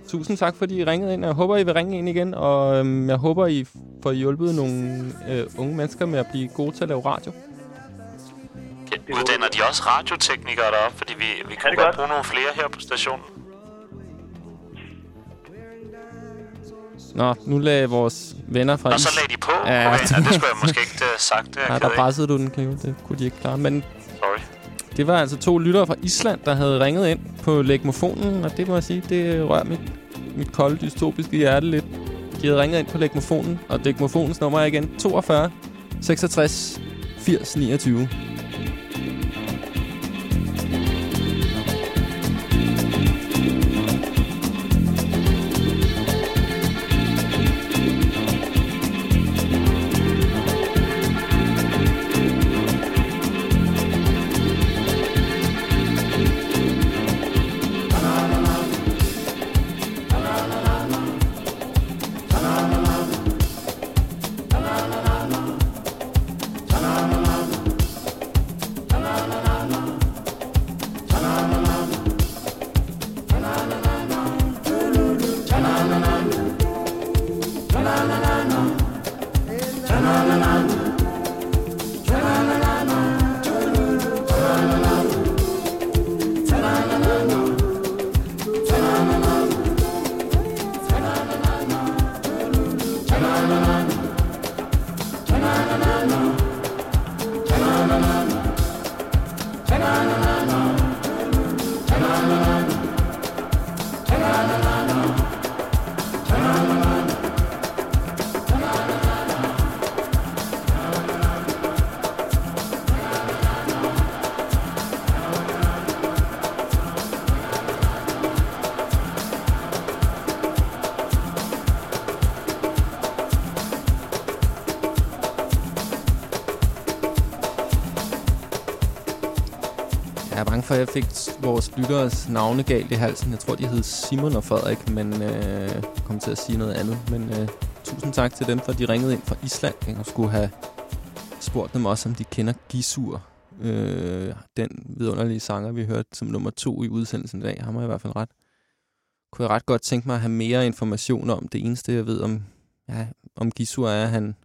Tusind tak, fordi I ringede ind. Jeg håber, I vil ringe ind igen, og øhm, jeg håber, I får hjulpet nogle øh, unge mennesker med at blive gode til at lave radio. Uddanner de også radioteknikere deroppe? Fordi vi, vi kunne godt bruge nogle flere her på stationen. Nå, nu lagde vores venner fra Og så lagde de på? Ja, Okay, ja, det skulle jeg måske ikke have sagt. Det jeg Nej, der pressede du den, Cleo. Det kunne de ikke klare. Men Sorry. det var altså to lyttere fra Island, der havde ringet ind på lægmofonen, og det må jeg sige, det rører mit, mit kolde, dystopiske hjerte lidt. De havde ringet ind på lægmofonen, og lægmofonens nummer er igen 42 66 80 29. er bange for, at jeg fik vores lytteres navne galt i halsen. Jeg tror, de hed Simon og Frederik, men øh, kom til at sige noget andet. Men øh, tusind tak til dem, for de ringede ind fra Island. Jeg skulle have spurgt dem også, om de kender Gisur. Øh, den vidunderlige sanger, vi hørte som nummer to i udsendelsen i dag. Har jeg i hvert fald ret. Kunne jeg ret godt tænke mig at have mere information om. Det eneste, jeg ved om, ja, om Gisur er, at han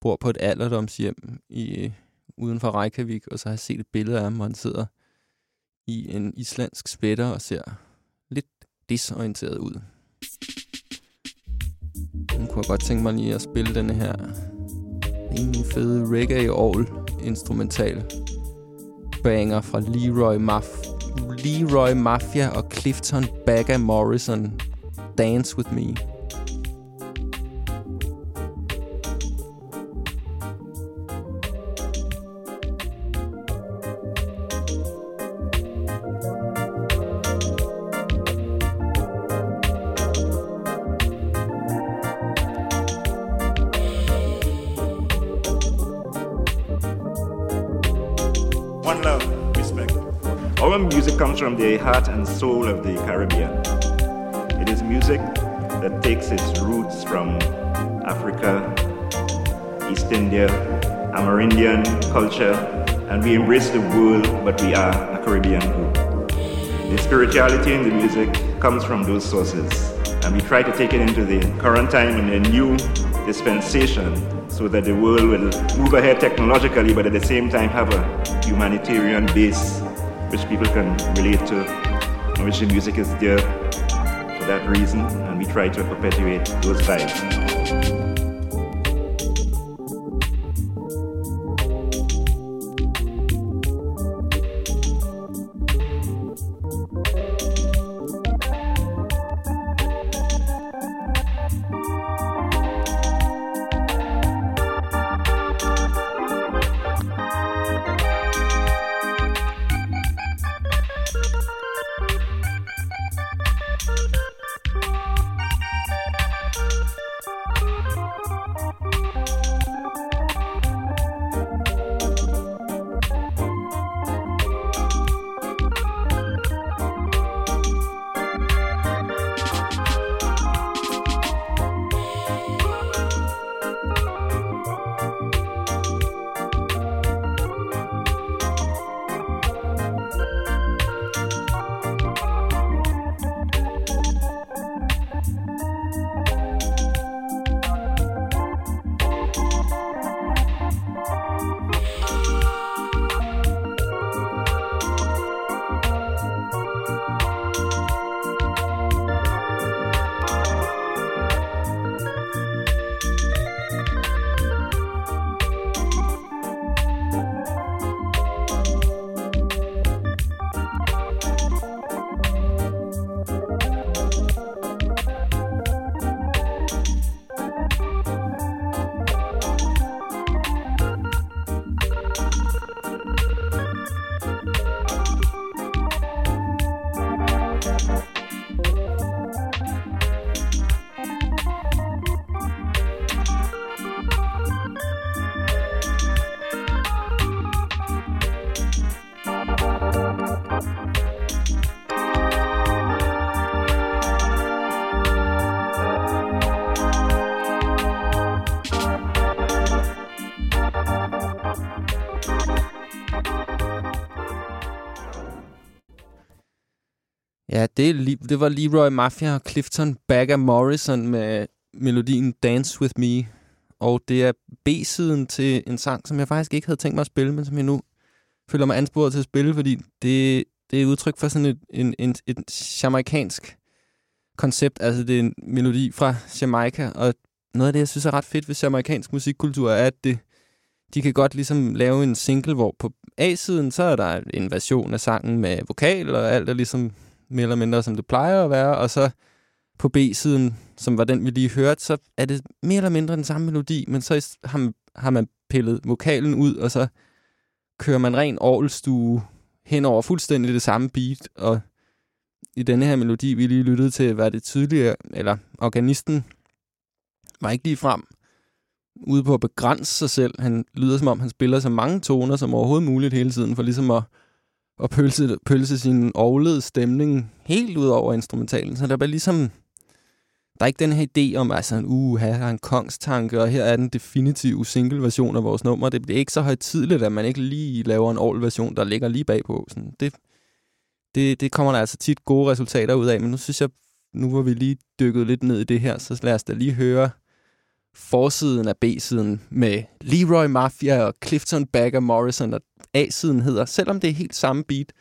bor på et alderdomshjem i, øh, uden for Reykjavik, og så har jeg set et billede af ham, hvor han sidder i en islandsk sweater og ser lidt desorienteret ud. Nu kunne jeg godt tænke mig lige at spille denne her rimelig fede reggae all instrumental banger fra Leroy, Maf- Leroy Mafia og Clifton Bagga Morrison Dance With Me. And soul of the Caribbean. It is music that takes its roots from Africa, East India, Amerindian culture, and we embrace the world, but we are a Caribbean group. The spirituality in the music comes from those sources, and we try to take it into the current time in a new dispensation so that the world will move ahead technologically, but at the same time have a humanitarian base which people can relate to, the music is there for that reason, and we try to perpetuate those vibes. Det, det var Leroy Mafia og Clifton Bagger Morrison med melodien Dance With Me. Og det er B-siden til en sang, som jeg faktisk ikke havde tænkt mig at spille, men som jeg nu føler mig ansporet til at spille, fordi det, det er et udtryk for sådan et, en, en, et jamaikansk koncept. Altså, det er en melodi fra Jamaica, og noget af det, jeg synes er ret fedt ved jamaikansk musikkultur, er, at det, de kan godt ligesom lave en single, hvor på A-siden, så er der en version af sangen med vokal, og alt er ligesom mere eller mindre, som det plejer at være, og så på B-siden, som var den, vi lige hørte, så er det mere eller mindre den samme melodi, men så har man, har man pillet vokalen ud, og så kører man ren orgelstue hen over fuldstændig det samme beat, og i denne her melodi, vi lige lyttede til, var det tydeligere, eller organisten var ikke lige frem ude på at begrænse sig selv. Han lyder som om, han spiller så mange toner som overhovedet muligt hele tiden, for ligesom at, og pølse, pølse sin ovlede stemning helt ud over instrumentalen. Så der er bare ligesom, der er ikke den her idé om, altså, uh, her er en kongstanke, og her er den definitive single-version af vores nummer. Det bliver ikke så højtidligt, at man ikke lige laver en all-version, der ligger lige bagpå. Sådan, det, det, det kommer der altså tit gode resultater ud af, men nu synes jeg, nu hvor vi lige dykket lidt ned i det her, så lad os da lige høre forsiden af B-siden med Leroy Mafia og Clifton Bagger Morrison, og A-siden hedder, selvom det er helt samme beat,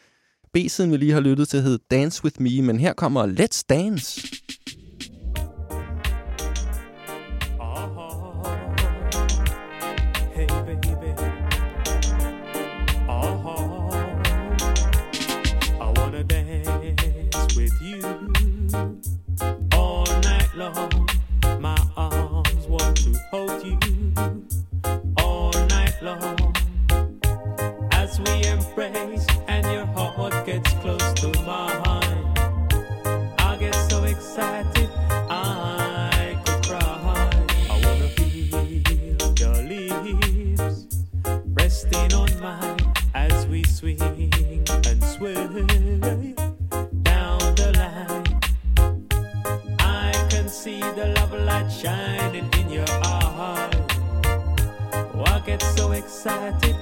B-siden vi lige har lyttet til hed Dance With Me, men her kommer Let's Dance. We embrace and your heart gets close to mine. I get so excited I could cry. I wanna feel your lips resting on mine as we swing and sway down the line. I can see the love light shining in your eyes. I get so excited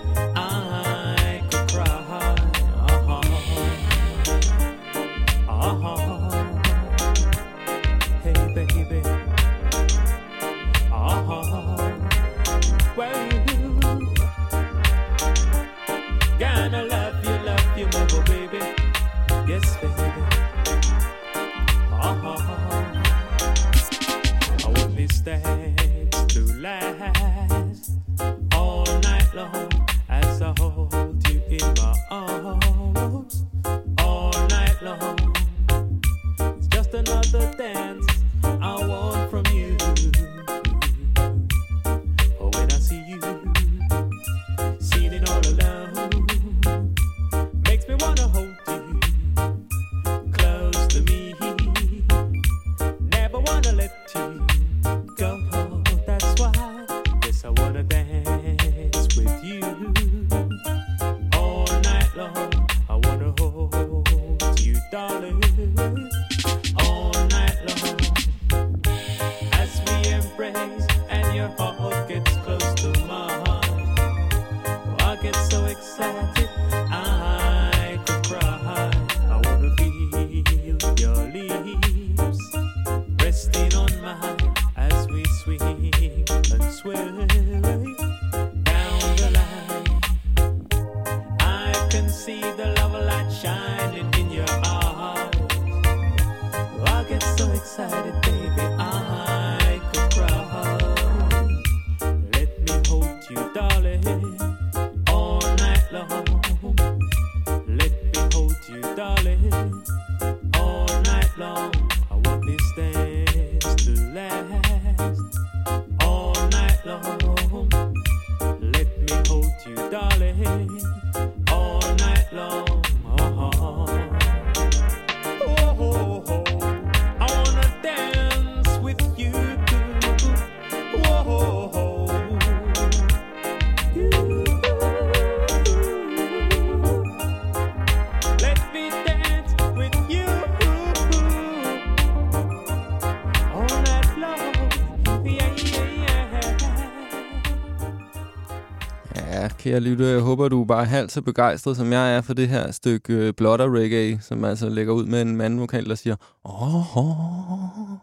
kære lytter, jeg håber, du er bare halvt så begejstret, som jeg er for det her stykke øh, blotter reggae, som altså lægger ud med en mandvokal, der siger, åh, oh,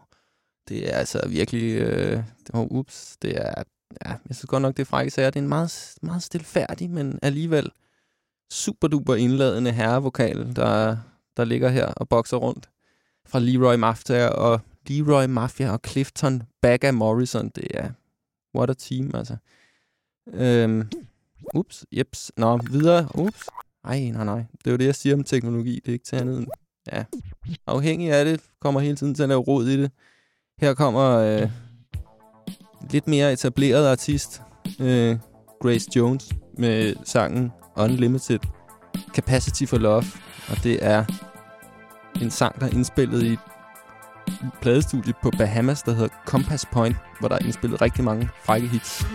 det er altså virkelig, øh, oh, ups, det er, ja, jeg synes godt nok, det er frække sager. Det er en meget, meget stilfærdig, men alligevel super duper indladende herrevokal, der, der ligger her og bokser rundt fra Leroy Mafia og Leroy Mafia og Clifton Bagger Morrison. Det er, what a team, altså. Øhm, ups, jeps. Nå, videre. Ups. Ej, nej, nej. Det er jo det, jeg siger om teknologi. Det er ikke til andet end... Ja, afhængig af det, kommer hele tiden til at lave rod i det. Her kommer øh, lidt mere etableret artist, øh, Grace Jones, med sangen Unlimited Capacity for Love. Og det er en sang, der er indspillet i et pladestudie på Bahamas, der hedder Compass Point, hvor der er indspillet rigtig mange frække hits.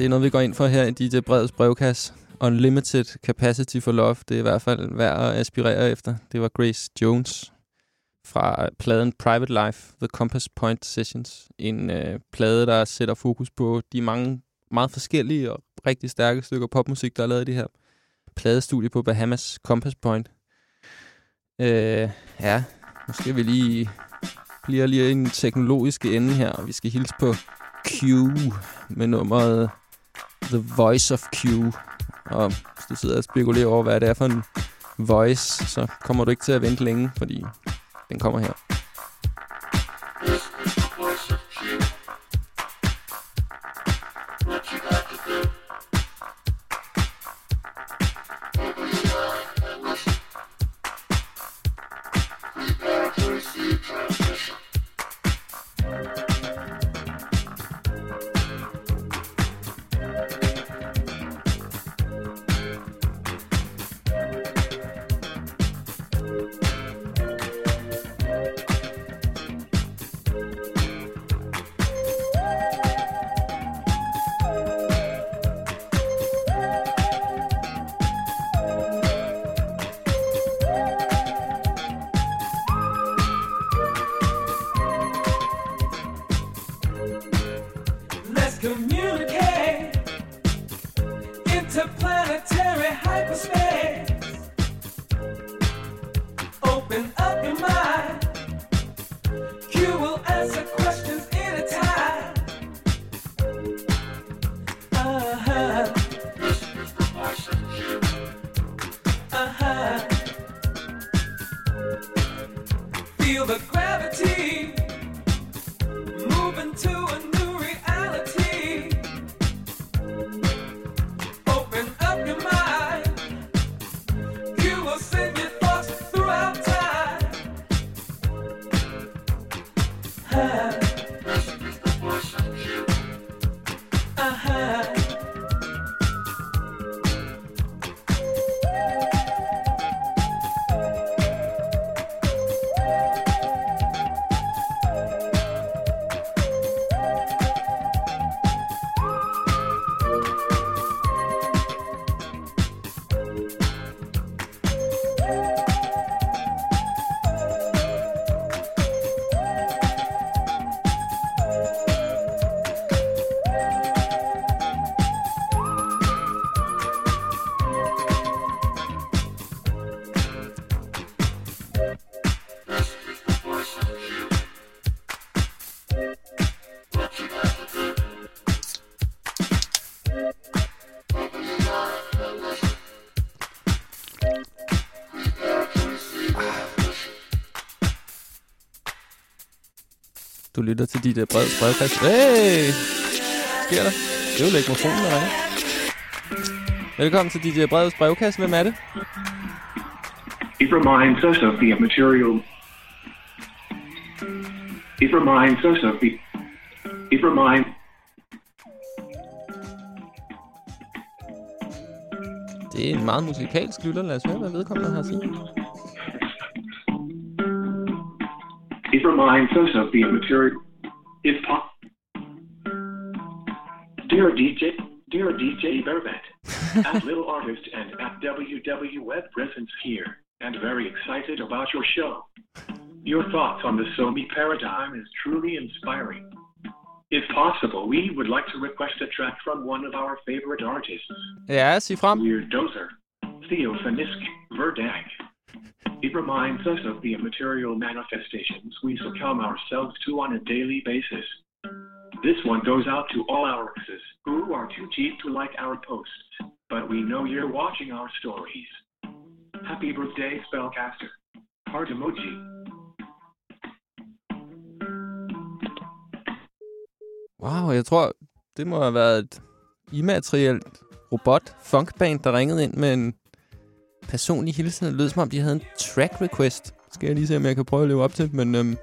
Det er noget, vi går ind for her i DJ Breds brevkasse. Unlimited Capacity for Love. Det er i hvert fald værd at aspirere efter. Det var Grace Jones fra pladen Private Life, The Compass Point Sessions. En øh, plade, der sætter fokus på de mange meget forskellige og rigtig stærke stykker popmusik, der er lavet i det her pladestudie på Bahamas Compass Point. Øh, ja, nu skal vi lige bliver lige i den teknologiske ende her, og vi skal hilse på Q med nummeret The Voice of Q. Og hvis du sidder og spekulerer over, hvad det er for en voice, så kommer du ikke til at vente længe, fordi den kommer her. Du lytter til dit uh, breds brevkast. Hey! Sker der? Det er jo mikrofonen, der ringer. Velkommen til uh, breds brevkast. Hvem er det? It reminds us of the material. It reminds us of the. It reminds. Det er en meget musikalsk lytter. Lad os høre, hvad vedkommende har at sige. It reminds us of the material. If. Dear DJ, dear DJ Vervet, as little artist and at WW Web presence here, and very excited about your show. Your thoughts on the Somi paradigm is truly inspiring. If possible, we would like to request a track from one of our favorite artists, Yes, sig frem. Weird Dozer, Theophanisk Verdag. It reminds us of the immaterial manifestations we succumb ourselves to on a daily basis. This one goes out to all our exes who are too cheap to like our posts, but we know you're watching our stories. Happy birthday, Spellcaster. Heart emoji. Wow, jeg tror, det må have været et immaterielt robot funkband, der ringede ind med en personlig hilsen. Det lød som om, de havde en track request. Skal jeg lige se, om jeg kan prøve at leve op til. Men øhm,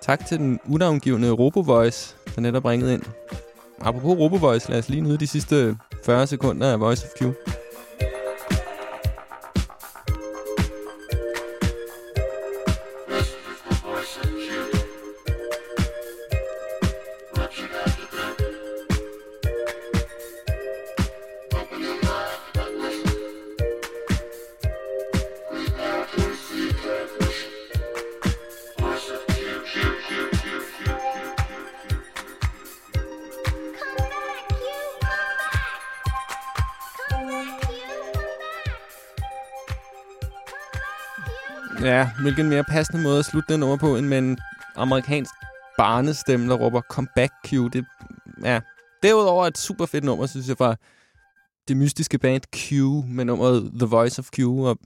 tak til den unavngivende RoboVoice, der netop ringede ind. Apropos RoboVoice, lad os lige nyde de sidste 40 sekunder af Voice of Q. passende måde at slutte den nummer på, end med en amerikansk barnestemme, der råber comeback Q. Det, ja. Derudover et super fedt nummer, synes jeg, fra det mystiske band Q med nummeret The Voice of Q. Og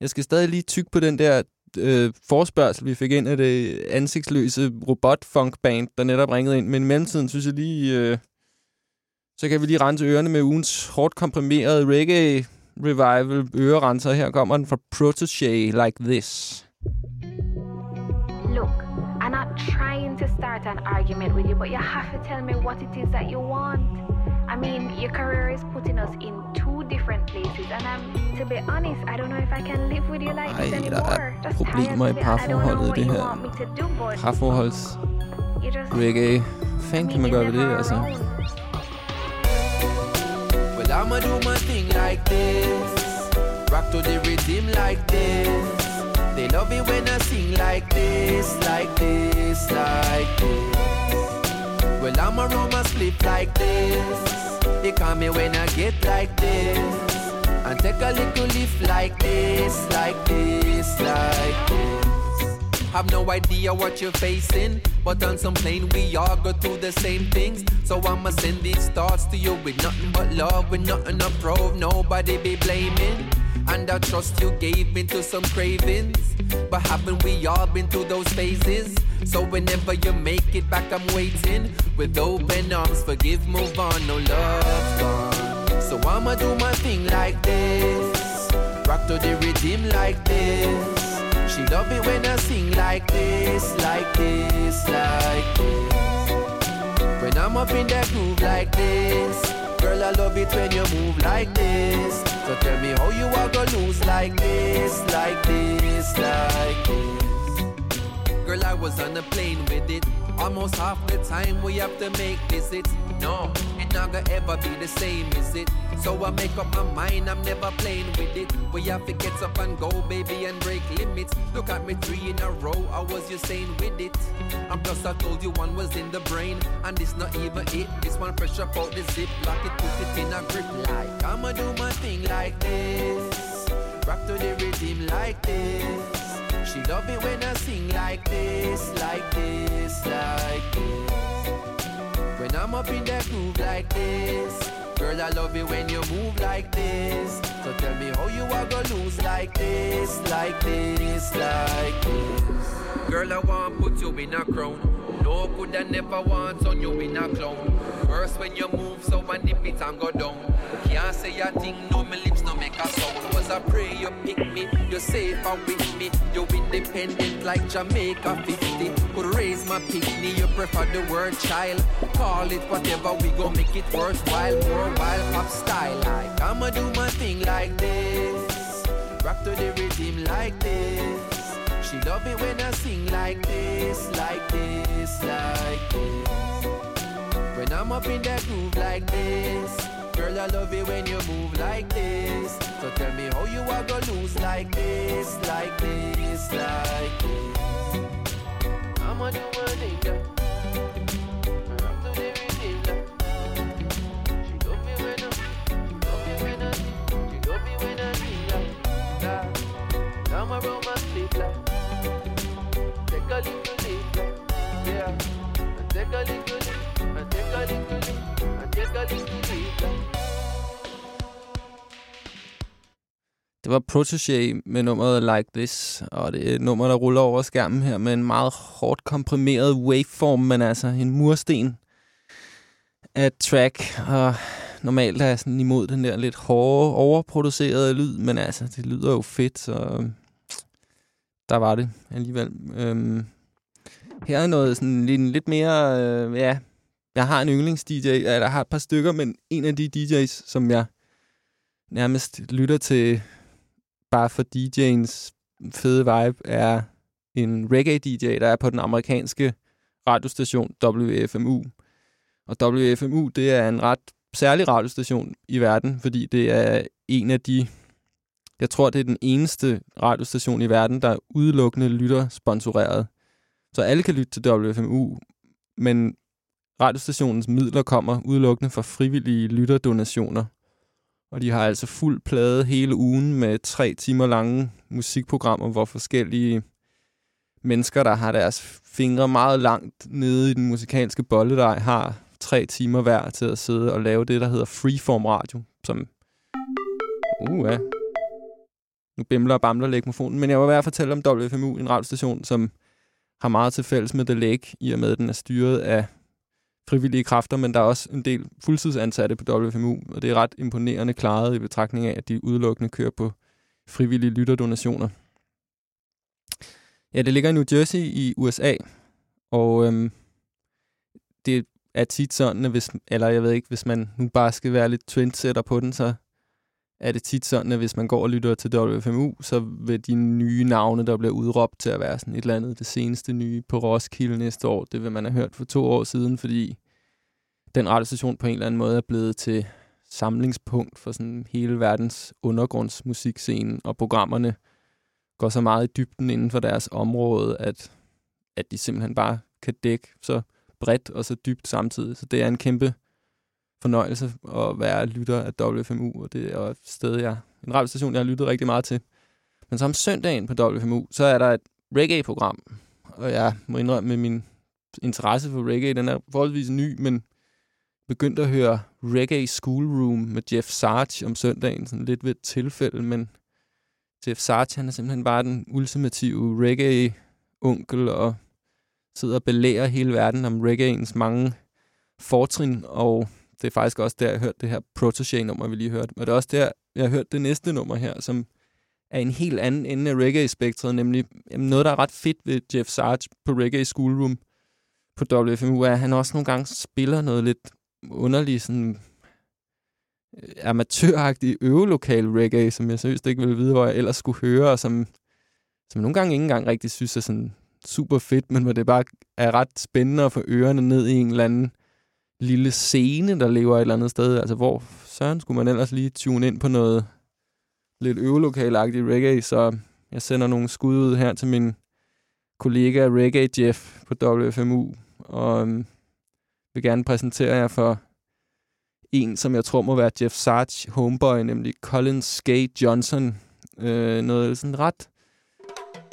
jeg skal stadig lige tykke på den der øh, forspørgsel, vi fik ind af det ansigtsløse robot-funk-band, der netop ringede ind. Men i mellemtiden synes jeg lige... Øh, så kan vi lige rense ørerne med ugens hårdt komprimerede reggae revival ørerenser. Her kommer den fra Protege Like This. Start an argument with you, but you have to tell me what it is that you want. I mean, your career is putting us in two different places, and I'm, to be honest, I don't know if I can live with you like this Ej, der anymore. er Just problemer i tired of it, and I don't know parforholdet i what det you her want me to do, but parforholds you just reggae. Fan kan man gøre ved det, altså? Well, I'ma do my thing like this. Rock to the rhythm like this. They love it when I sing like this, like this, like this. Well, I'ma I'ma my split like this. They call me when I get like this. And take a little lift like this, like this, like this. Have no idea what you're facing, but on some plane we all go through the same things. So I'ma send these thoughts to you with nothing but love, with nothing to prove, nobody be blaming. And I trust you gave me to some cravings, but haven't we all been through those phases? So whenever you make it back, I'm waiting with open arms. Forgive, move on, no love's gone. So I'ma do my thing like this, rock to the rhythm like this. She love it when I sing like this, like this, like this. When I'm up in that groove like this, girl, I love it when you move like this. So tell me how you are gonna lose like this, like this, like this. Girl, I was on a plane with it. Almost half the time we have to make visits. No, not gonna ever be the same, is it? So I make up my mind, I'm never playing with it. We have to get up and go, baby, and break limits. Look at me three in a row, I was you saying with it? And plus I told you one was in the brain, and this not even it. This one fresh up out the zip, lock it, put it in a grip like I'ma do my thing like this. Rock to the rhythm like this. She love it when I sing like this, like this, like this. When I'm up in that groove like this, girl, I love it when you move like this. So tell me how you are gonna lose like this, like this, like this. Girl, I want put you in a crown. No, could I never want on you in a clown. First when you move, so I nip it and go down. Can't say a thing, no, my lips no make a sound. Was I pray you pick me, you're safe and with me. You're independent like Jamaica 50. Could raise my picnic, you prefer the word child. Call it whatever, we gon' make it worthwhile. More wild pop style, like I'ma do my thing like this. Rock to the rhythm like this. She love it when I sing like this, like this, like this. When I'm up in that groove like this, girl, I love it when you move like this. So tell me how you are gonna lose like this, like this, like this. I'ma do with you She love me when I She love me when you love me when I nah Now my thing, girl. Rock to the Take a little leap, yeah. Take a little leap, take a little leap, take a little leap. Det var Protégé med nummeret Like This, og det er et nummer, der ruller over skærmen her med en meget hårdt komprimeret waveform, men altså en mursten af track, og normalt er jeg sådan imod den der lidt hårde, overproducerede lyd, men altså, det lyder jo fedt, så der var det alligevel. Øhm, her er noget sådan lidt, lidt mere, øh, ja, jeg har en yndlings-DJ, eller jeg har et par stykker, men en af de DJ's, som jeg nærmest lytter til bare for DJ'ens fede vibe, er en reggae-DJ, der er på den amerikanske radiostation WFMU. Og WFMU, det er en ret særlig radiostation i verden, fordi det er en af de, jeg tror, det er den eneste radiostation i verden, der udelukkende lytter sponsoreret. Så alle kan lytte til WFMU, men radiostationens midler kommer udelukkende fra frivillige lytterdonationer. Og de har altså fuld plade hele ugen med tre timer lange musikprogrammer, hvor forskellige mennesker, der har deres fingre meget langt nede i den musikalske bolledej, har tre timer hver til at sidde og lave det, der hedder freeform radio, som... Uh, ja. Nu bimler og bamler lægmofonen, men jeg vil i at fortælle om WFMU, en radiostation, som har meget til fælles med The Lake, i og med, at den er styret af frivillige kræfter, men der er også en del fuldtidsansatte på WFMU, og det er ret imponerende klaret i betragtning af, at de udelukkende kører på frivillige lytterdonationer. Ja, det ligger i New Jersey i USA, og øhm, det er tit sådan, at hvis, eller jeg ved ikke, hvis man nu bare skal være lidt trendsetter på den, så er det tit sådan, at hvis man går og lytter til WFMU, så vil de nye navne, der bliver udråbt til at være sådan et eller andet, det seneste nye på Roskilde næste år, det vil man have hørt for to år siden, fordi den radiostation på en eller anden måde er blevet til samlingspunkt for sådan hele verdens undergrundsmusikscene, og programmerne går så meget i dybden inden for deres område, at, at de simpelthen bare kan dække så bredt og så dybt samtidig. Så det er en kæmpe fornøjelse at være lytter af WFMU, og det er et sted, jeg, en radiostation, jeg har lyttet rigtig meget til. Men så om søndagen på WFMU, så er der et reggae-program, og jeg må indrømme at min interesse for reggae, den er forholdsvis ny, men begyndte at høre Reggae Schoolroom med Jeff Sarge om søndagen, sådan lidt ved et tilfælde, men Jeff Sarge, han er simpelthen bare den ultimative reggae-onkel, og sidder og belærer hele verden om reggaeens mange fortrin, og det er faktisk også der, jeg hørte det her Protege-nummer, vi lige hørte. Og det er også der, jeg har hørt det næste nummer her, som er en helt anden ende af reggae-spektret, nemlig jamen, noget, der er ret fedt ved Jeff Sarge på Reggae Schoolroom på WFMU, er, at han også nogle gange spiller noget lidt underligt, sådan øh, amatøragtig øvelokal reggae, som jeg seriøst ikke ville vide, hvor jeg ellers skulle høre, og som, som nogle gange ikke engang rigtig synes er sådan super fedt, men hvor det bare er ret spændende at få ørerne ned i en eller anden lille scene, der lever et eller andet sted. Altså, hvor søren skulle man ellers lige tune ind på noget lidt øvelokalagtigt reggae, så jeg sender nogle skud ud her til min kollega Reggae Jeff på WFMU, og øhm, vil gerne præsentere jer for en, som jeg tror må være Jeff Sarge homeboy, nemlig Colin Skate Johnson. Øh, noget sådan ret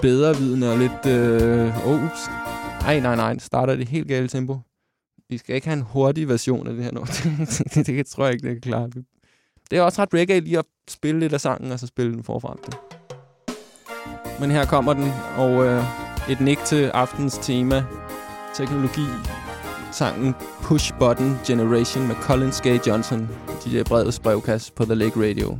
bedrevidende og lidt... Øh, oh, ups. Nej, nej, nej. Starter det helt galt tempo. Vi skal ikke have en hurtig version af det her nu. det, det, det tror jeg ikke, det kan klare. Det er også ret reggae lige at spille lidt af sangen, og så spille den forfra. Men her kommer den, og øh, et nik til aftens tema, teknologi, sangen Push Button Generation med Colin Skate Johnson, DJ Breds brevkasse på The Lake Radio.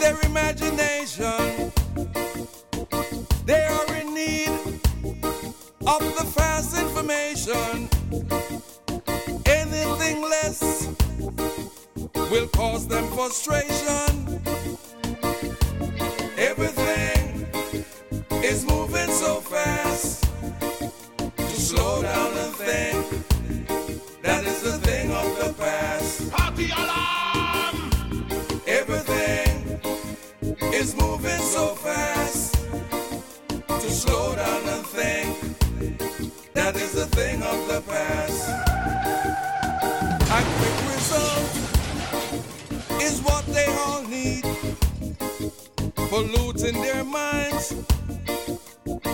Their imagination. They are in need of the fast information. Anything less will cause them frustration. The past. A quick result is what they all need. Polluting their minds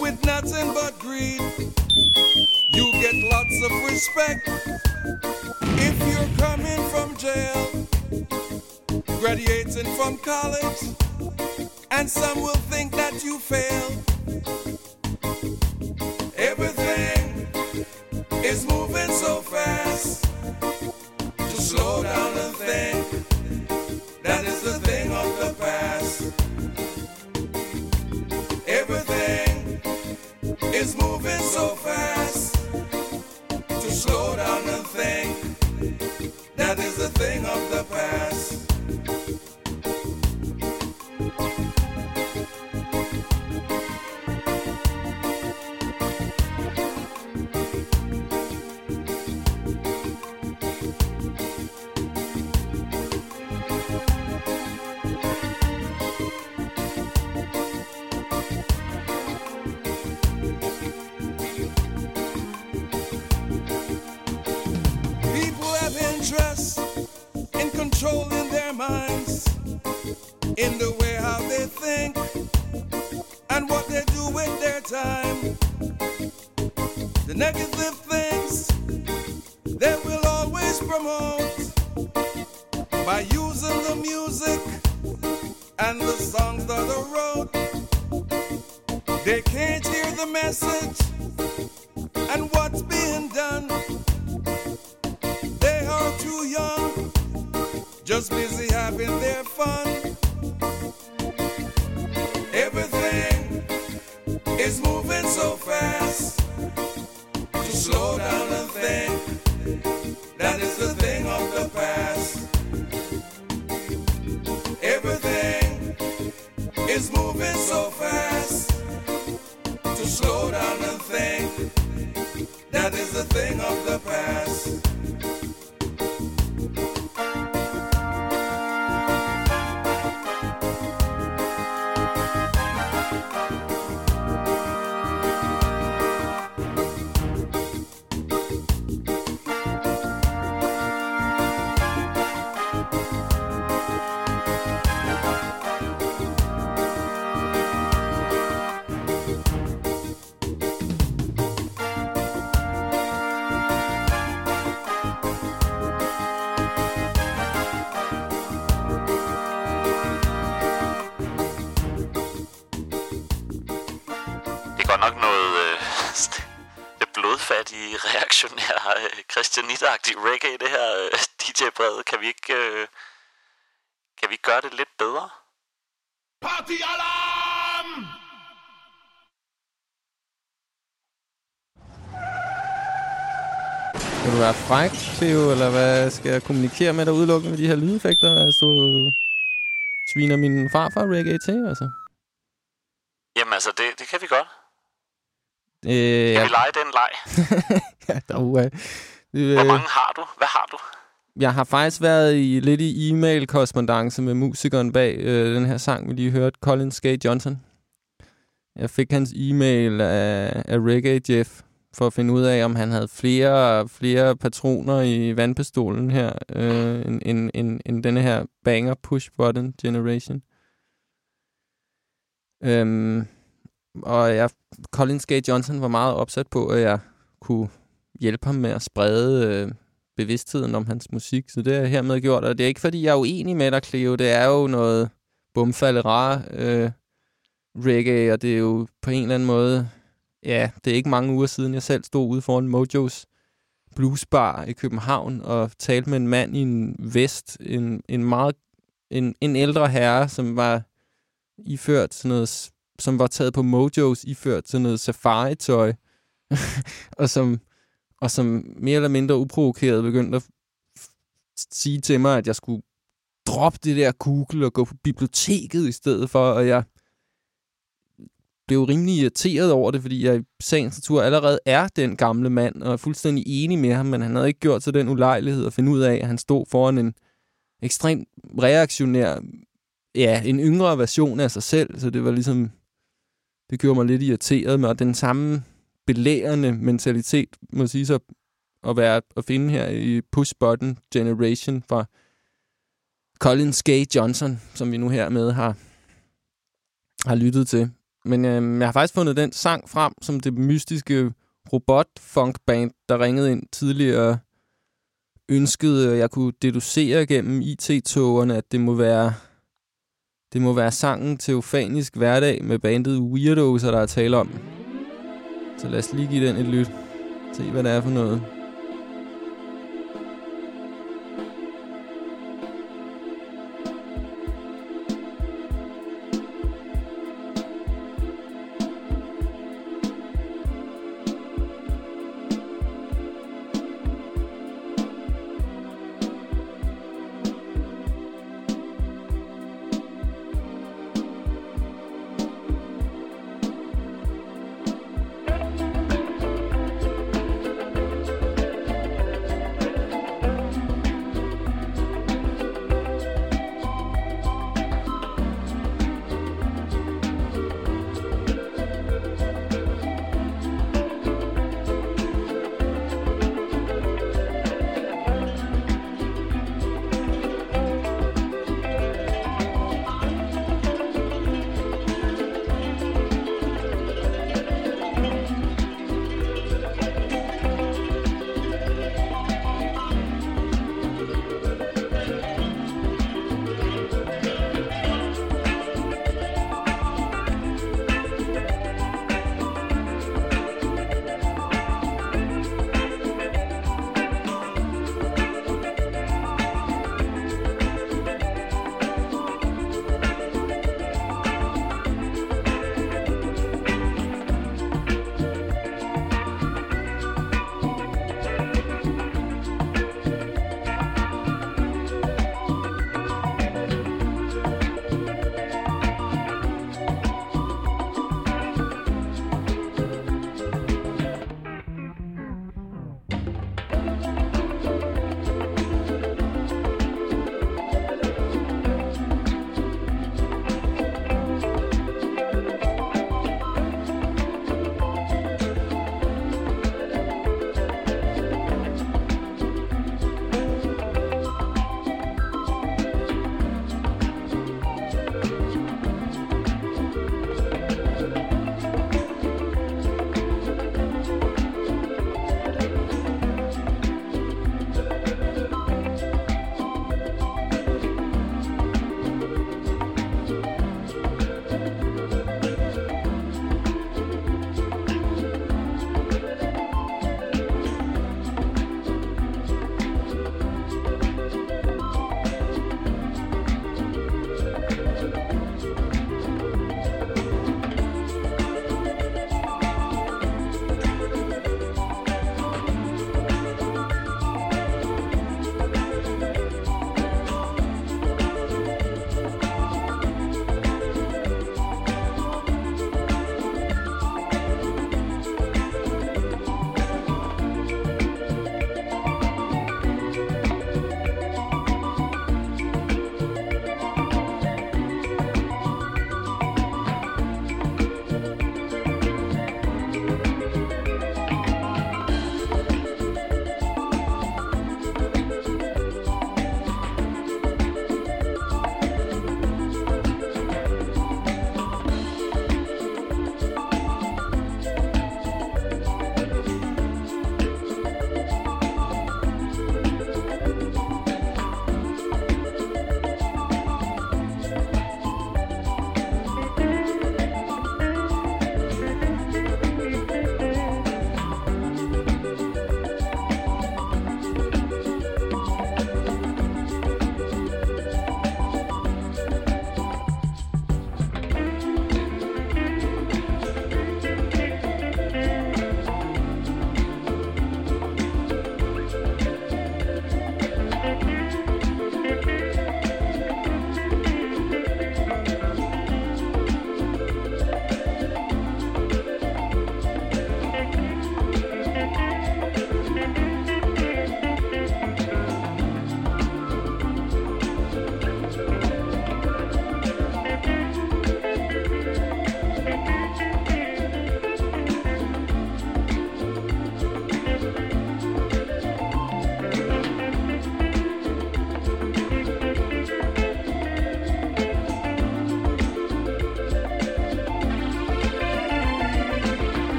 with nothing but greed. You get lots of respect if you're coming from jail, graduating from college, and some will think that you failed. Ikke... Øh, kan vi ikke gøre det lidt bedre? Partyalarm! Skal du være fræk, Cleo, eller hvad skal jeg kommunikere med dig udelukkende med de her lydeffekter? Altså, du sviner min farfar reggae til, altså. Jamen altså, det, det kan vi godt. Øh, Kan ja. vi lege den leg? ja, der er Hvor mange har du? Hvad har du? Jeg har faktisk været i lidt i e-mail-korrespondence med musikeren bag øh, den her sang, vi lige hørte, Colin Skate Johnson. Jeg fik hans e-mail af, af Reggae Jeff, for at finde ud af, om han havde flere flere patroner i vandpistolen her, øh, end, end, end, end denne her banger push button generation. Øhm, og jeg, Colin Skate Johnson var meget opsat på, at jeg kunne hjælpe ham med at sprede øh, bevidstheden om hans musik, så det er jeg hermed gjort. Og det er ikke, fordi jeg er uenig med dig, Cleo. Det er jo noget bumfaldera øh, reggae, og det er jo på en eller anden måde... Ja, det er ikke mange uger siden, jeg selv stod ude foran Mojos bluesbar i København og talte med en mand i en vest, en, en meget en, en ældre herre, som var iført sådan noget, som var taget på Mojos, iført sådan noget safari-tøj, og som og som mere eller mindre uprovokeret begyndte at sige til mig, at jeg skulle droppe det der Google og gå på biblioteket i stedet for, og jeg blev rimelig irriteret over det, fordi jeg i sagens natur allerede er den gamle mand, og er fuldstændig enig med ham, men han havde ikke gjort sig den ulejlighed at finde ud af, at han stod foran en ekstremt reaktionær, ja, en yngre version af sig selv, så det var ligesom, det gjorde mig lidt irriteret med, og den samme belærende mentalitet, må sige så, at være at finde her i Push Button Generation fra Colin Skate Johnson, som vi nu her med har, har lyttet til. Men øh, jeg har faktisk fundet den sang frem, som det mystiske robot-funk-band, der ringede ind tidligere, ønskede, at øh, jeg kunne deducere gennem IT-togerne, at det må være det må være sangen Teofanisk Hverdag med bandet Weirdos, der er tale om. Så lad os lige give den et lyt. Se, hvad det er for noget.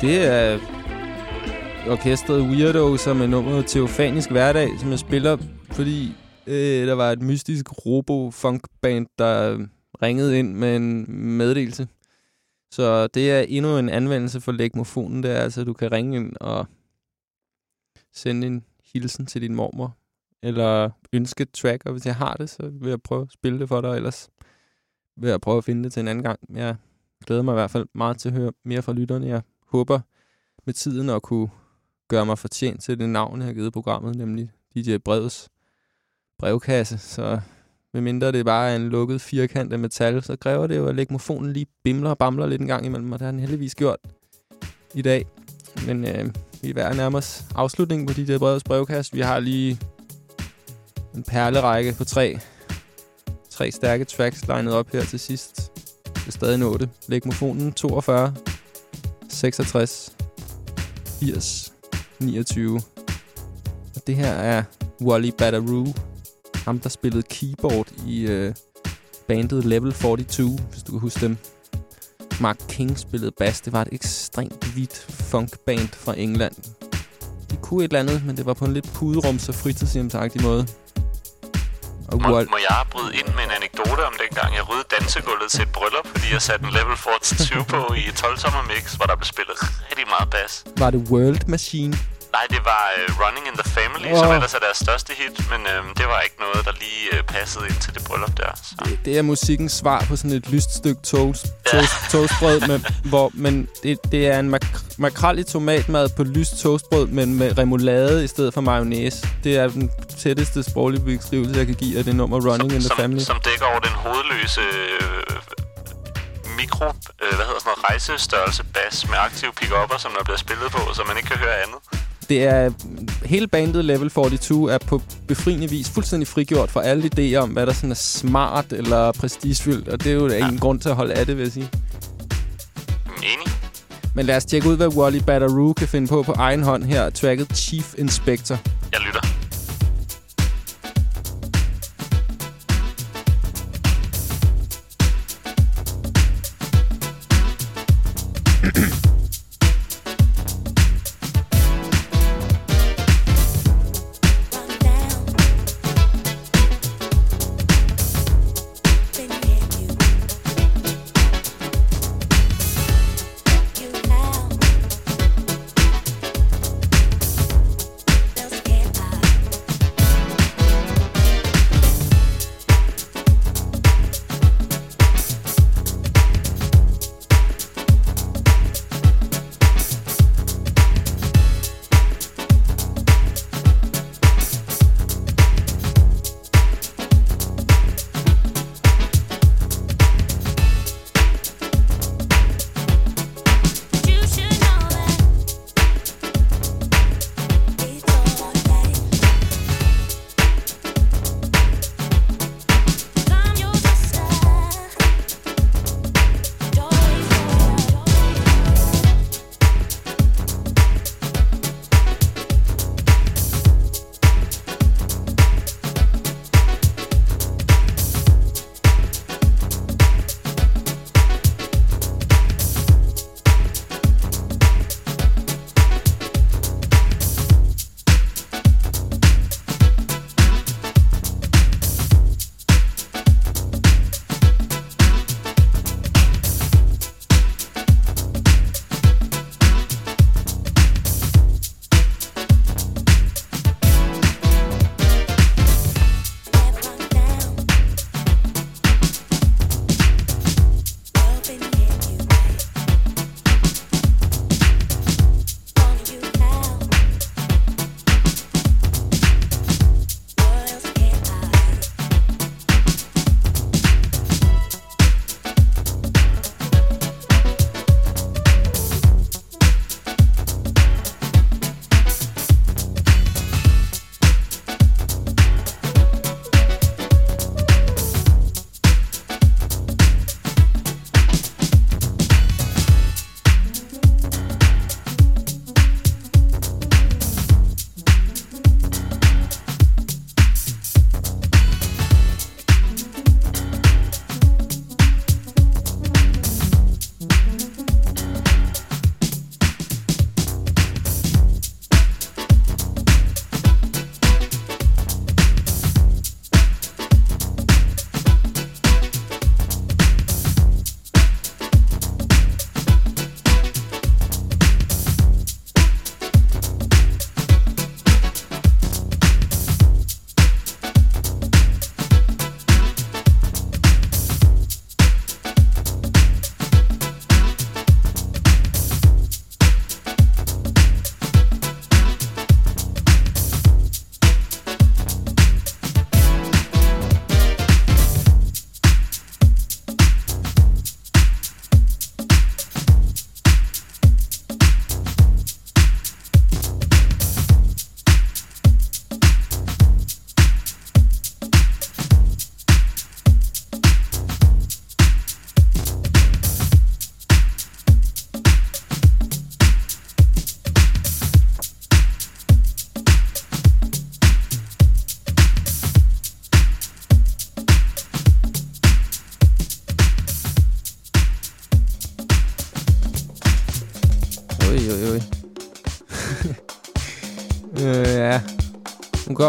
Det er orkestret Weirdo, som er nummeret Teofanisk Hverdag, som jeg spiller, fordi øh, der var et mystisk robo-funk-band, der ringede ind med en meddelelse. Så det er endnu en anvendelse for legmofonen. Det er altså, at du kan ringe ind og sende en hilsen til din mormor, eller ønske et track, og hvis jeg har det, så vil jeg prøve at spille det for dig, ellers vil jeg prøve at finde det til en anden gang. Jeg glæder mig i hvert fald meget til at høre mere fra lytterne. Jeg håber med tiden at kunne gøre mig fortjent til det navn, jeg har givet programmet, nemlig DJ Breds brevkasse. Så medmindre det bare er en lukket firkant af metal, så kræver det jo, at legmofonen lige bimler og bamler lidt en gang imellem, og det har den heldigvis gjort i dag. Men øh, vi er værd nærmest os afslutningen på DJ Breds brevkasse. Vi har lige en perlerække på tre, tre stærke tracks legnet op her til sidst. Det er stadig en 8. Legmofonen 42, 66, 80, 29. Og det her er Wally Badaroo. Ham, der spillede keyboard i øh, bandet Level 42, hvis du kan huske dem. Mark King spillede bass. Det var et ekstremt hvidt funkband fra England. De kunne et eller andet, men det var på en lidt puderums- og fritidshjemsagtig måde. Og Må, må jeg bryde ind med en anekdote om dengang, jeg ryddede dansegulvet til et bryllup, fordi jeg satte en level 42 på i 12 tommer mix, hvor der blev spillet rigtig meget bass. var det World Machine? Nej, det var uh, Running in the Family, oh. Som ellers er deres største hit, men uh, det var ikke noget, der lige uh, passede ind til det bryllup der. Så. Det, det er musikkens svar på sådan et lyst stykke toast, toast, toastbrød, med, hvor, men det, det er en mak- makrel i tomatmad på lyst toastbrød, men med remoulade i stedet for mayonnaise. Det er den tætteste sproglige beskrivelse, jeg kan give af det nummer Running in the som, Family. som dækker over den hovedløse øh, mikro, øh, hvad hedder sådan noget, rejsestørrelse bass med aktive pick-upper, som der bliver spillet på, så man ikke kan høre andet. Det er hele bandet Level 42 er på befriende vis fuldstændig frigjort fra alle idéer om, hvad der sådan er smart eller prestigefyldt, og det er jo ja. ingen grund til at holde af det, vil jeg sige. Enig. Men lad os tjekke ud, hvad Wally Badaroo kan finde på på egen hånd her. Tracket Chief Inspector.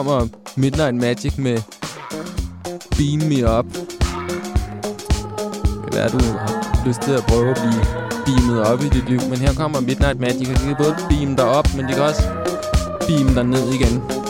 kommer Midnight Magic med Beam Me Up. Det kan være, du har lyst til at prøve at blive beamet op i dit liv, men her kommer Midnight Magic, og de kan både beame dig op, men de kan også beame dig ned igen.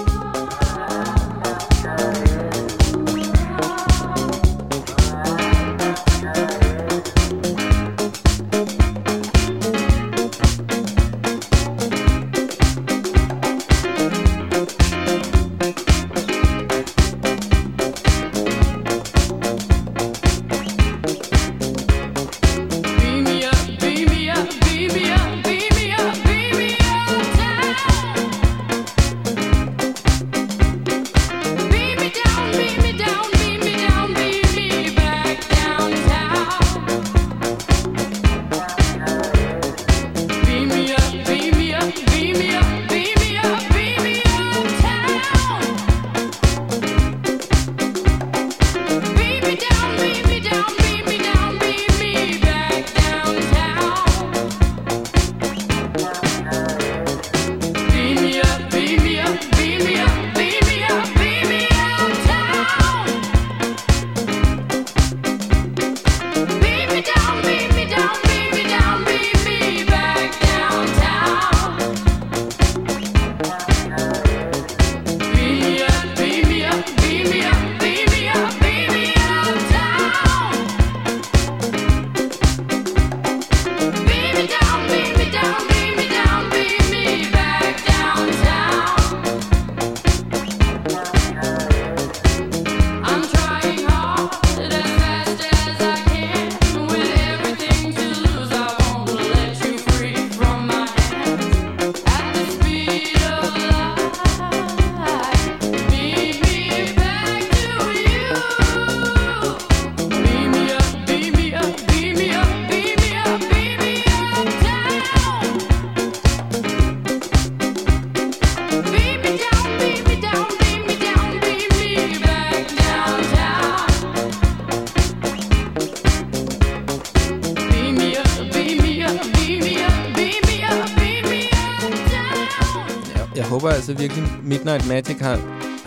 Midnight Magic har,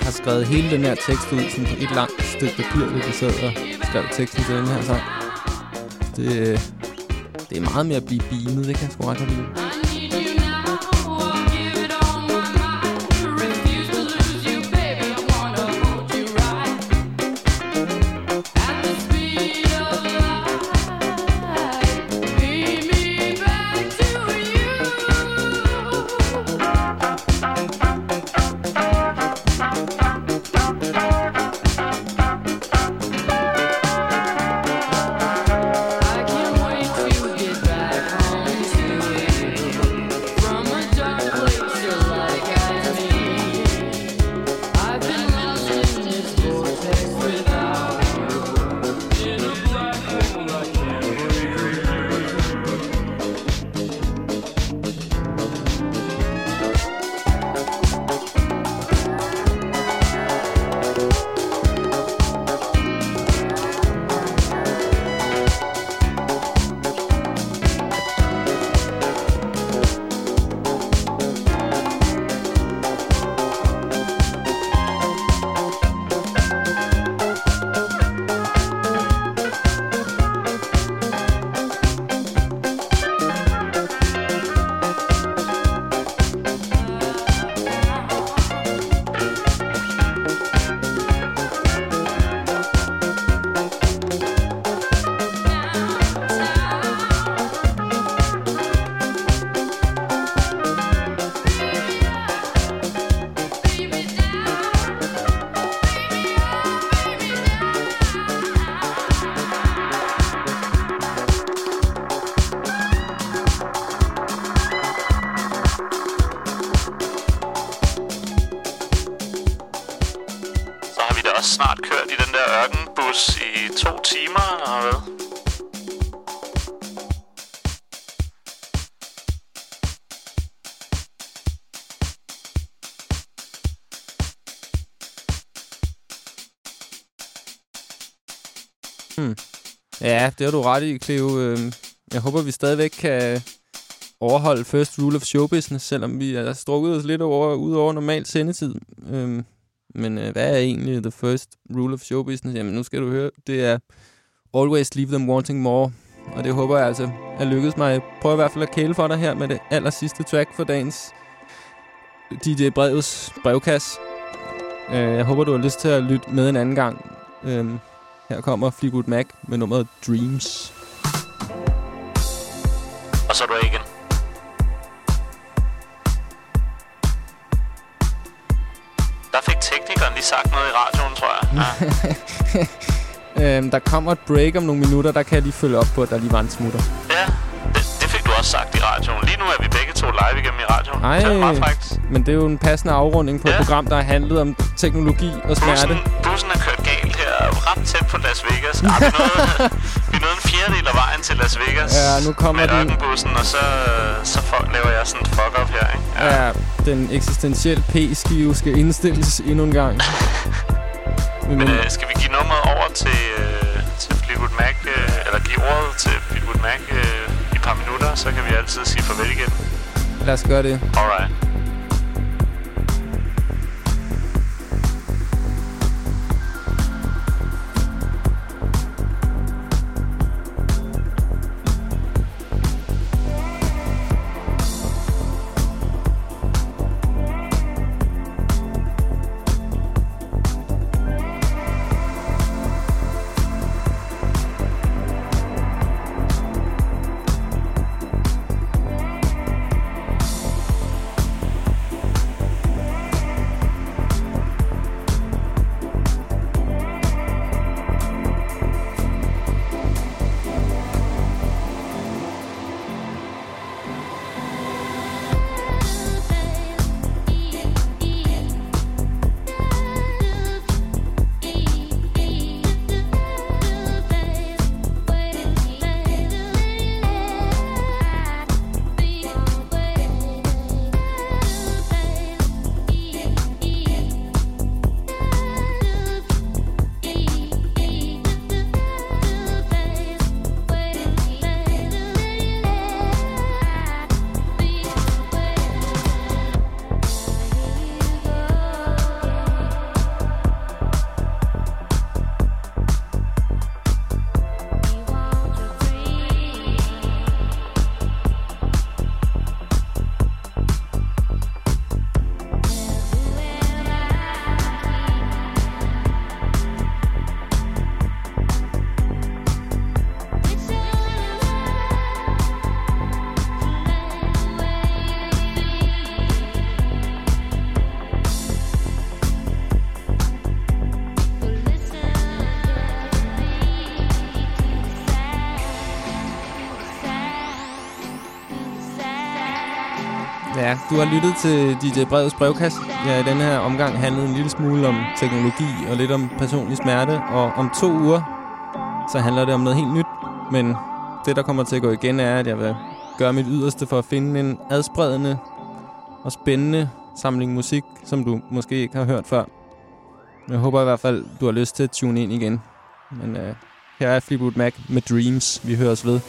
har skrevet hele den her tekst ud sådan på et langt stykke papir, hvor de sad og skrev teksten til den her sang. Det, øh, det er meget mere at blive beamet, det kan jeg sgu ret lide. Ja, det har du ret i, Cleo. Øhm, jeg håber, vi stadigvæk kan overholde first rule of Show Business, selvom vi er strukket os lidt over, ud over normal sendetid. Øhm, men øh, hvad er egentlig the first rule of Show Business? Jamen, nu skal du høre, det er always leave them wanting more. Og det håber jeg altså er lykkedes mig. Prøv i hvert fald at kæle for dig her med det aller sidste track for dagens DJ Brevets brevkasse. Øh, jeg håber, du har lyst til at lytte med en anden gang. Øhm, her kommer Fleetwood Mac med nummeret Dreams. Og så er du igen. Der fik teknikeren lige sagt noget i radioen, tror jeg. Ja. øhm, der kommer et break om nogle minutter, der kan jeg lige følge op på, at der lige var en smutter. ja. Det, det fik du også sagt i radioen. Lige nu er vi begge to live igennem i radioen. Ej, Det er meget men det er jo en passende afrunding på ja. et program, der har handlet om teknologi og smerte. Bussen, bussen er kørt galt ret tæt på Las Vegas. Ah, vi, nåede, vi nåede en fjerdedel af vejen til Las Vegas Ja, nu kommer med den- ørkenbussen, og så, så for, laver jeg sådan et fuck-up her, ikke? Ja, den eksistentielle P-skive skal indstilles endnu en gang. Men, Men øh, skal vi give nummeret over til, øh, til Fleetwood Mac, øh, eller give ordet til Fleetwood Mac øh, i et par minutter, så kan vi altid sige farvel igen. lad os gøre det. Alright. Du har lyttet til DJ Breds brevkast. Ja, i denne her omgang handlede en lille smule om teknologi og lidt om personlig smerte. Og om to uger, så handler det om noget helt nyt. Men det, der kommer til at gå igen, er, at jeg vil gøre mit yderste for at finde en adspredende og spændende samling musik, som du måske ikke har hørt før. Jeg håber i hvert fald, du har lyst til at tune ind igen. Men øh, her er Fleetwood Mac med Dreams. Vi høres ved.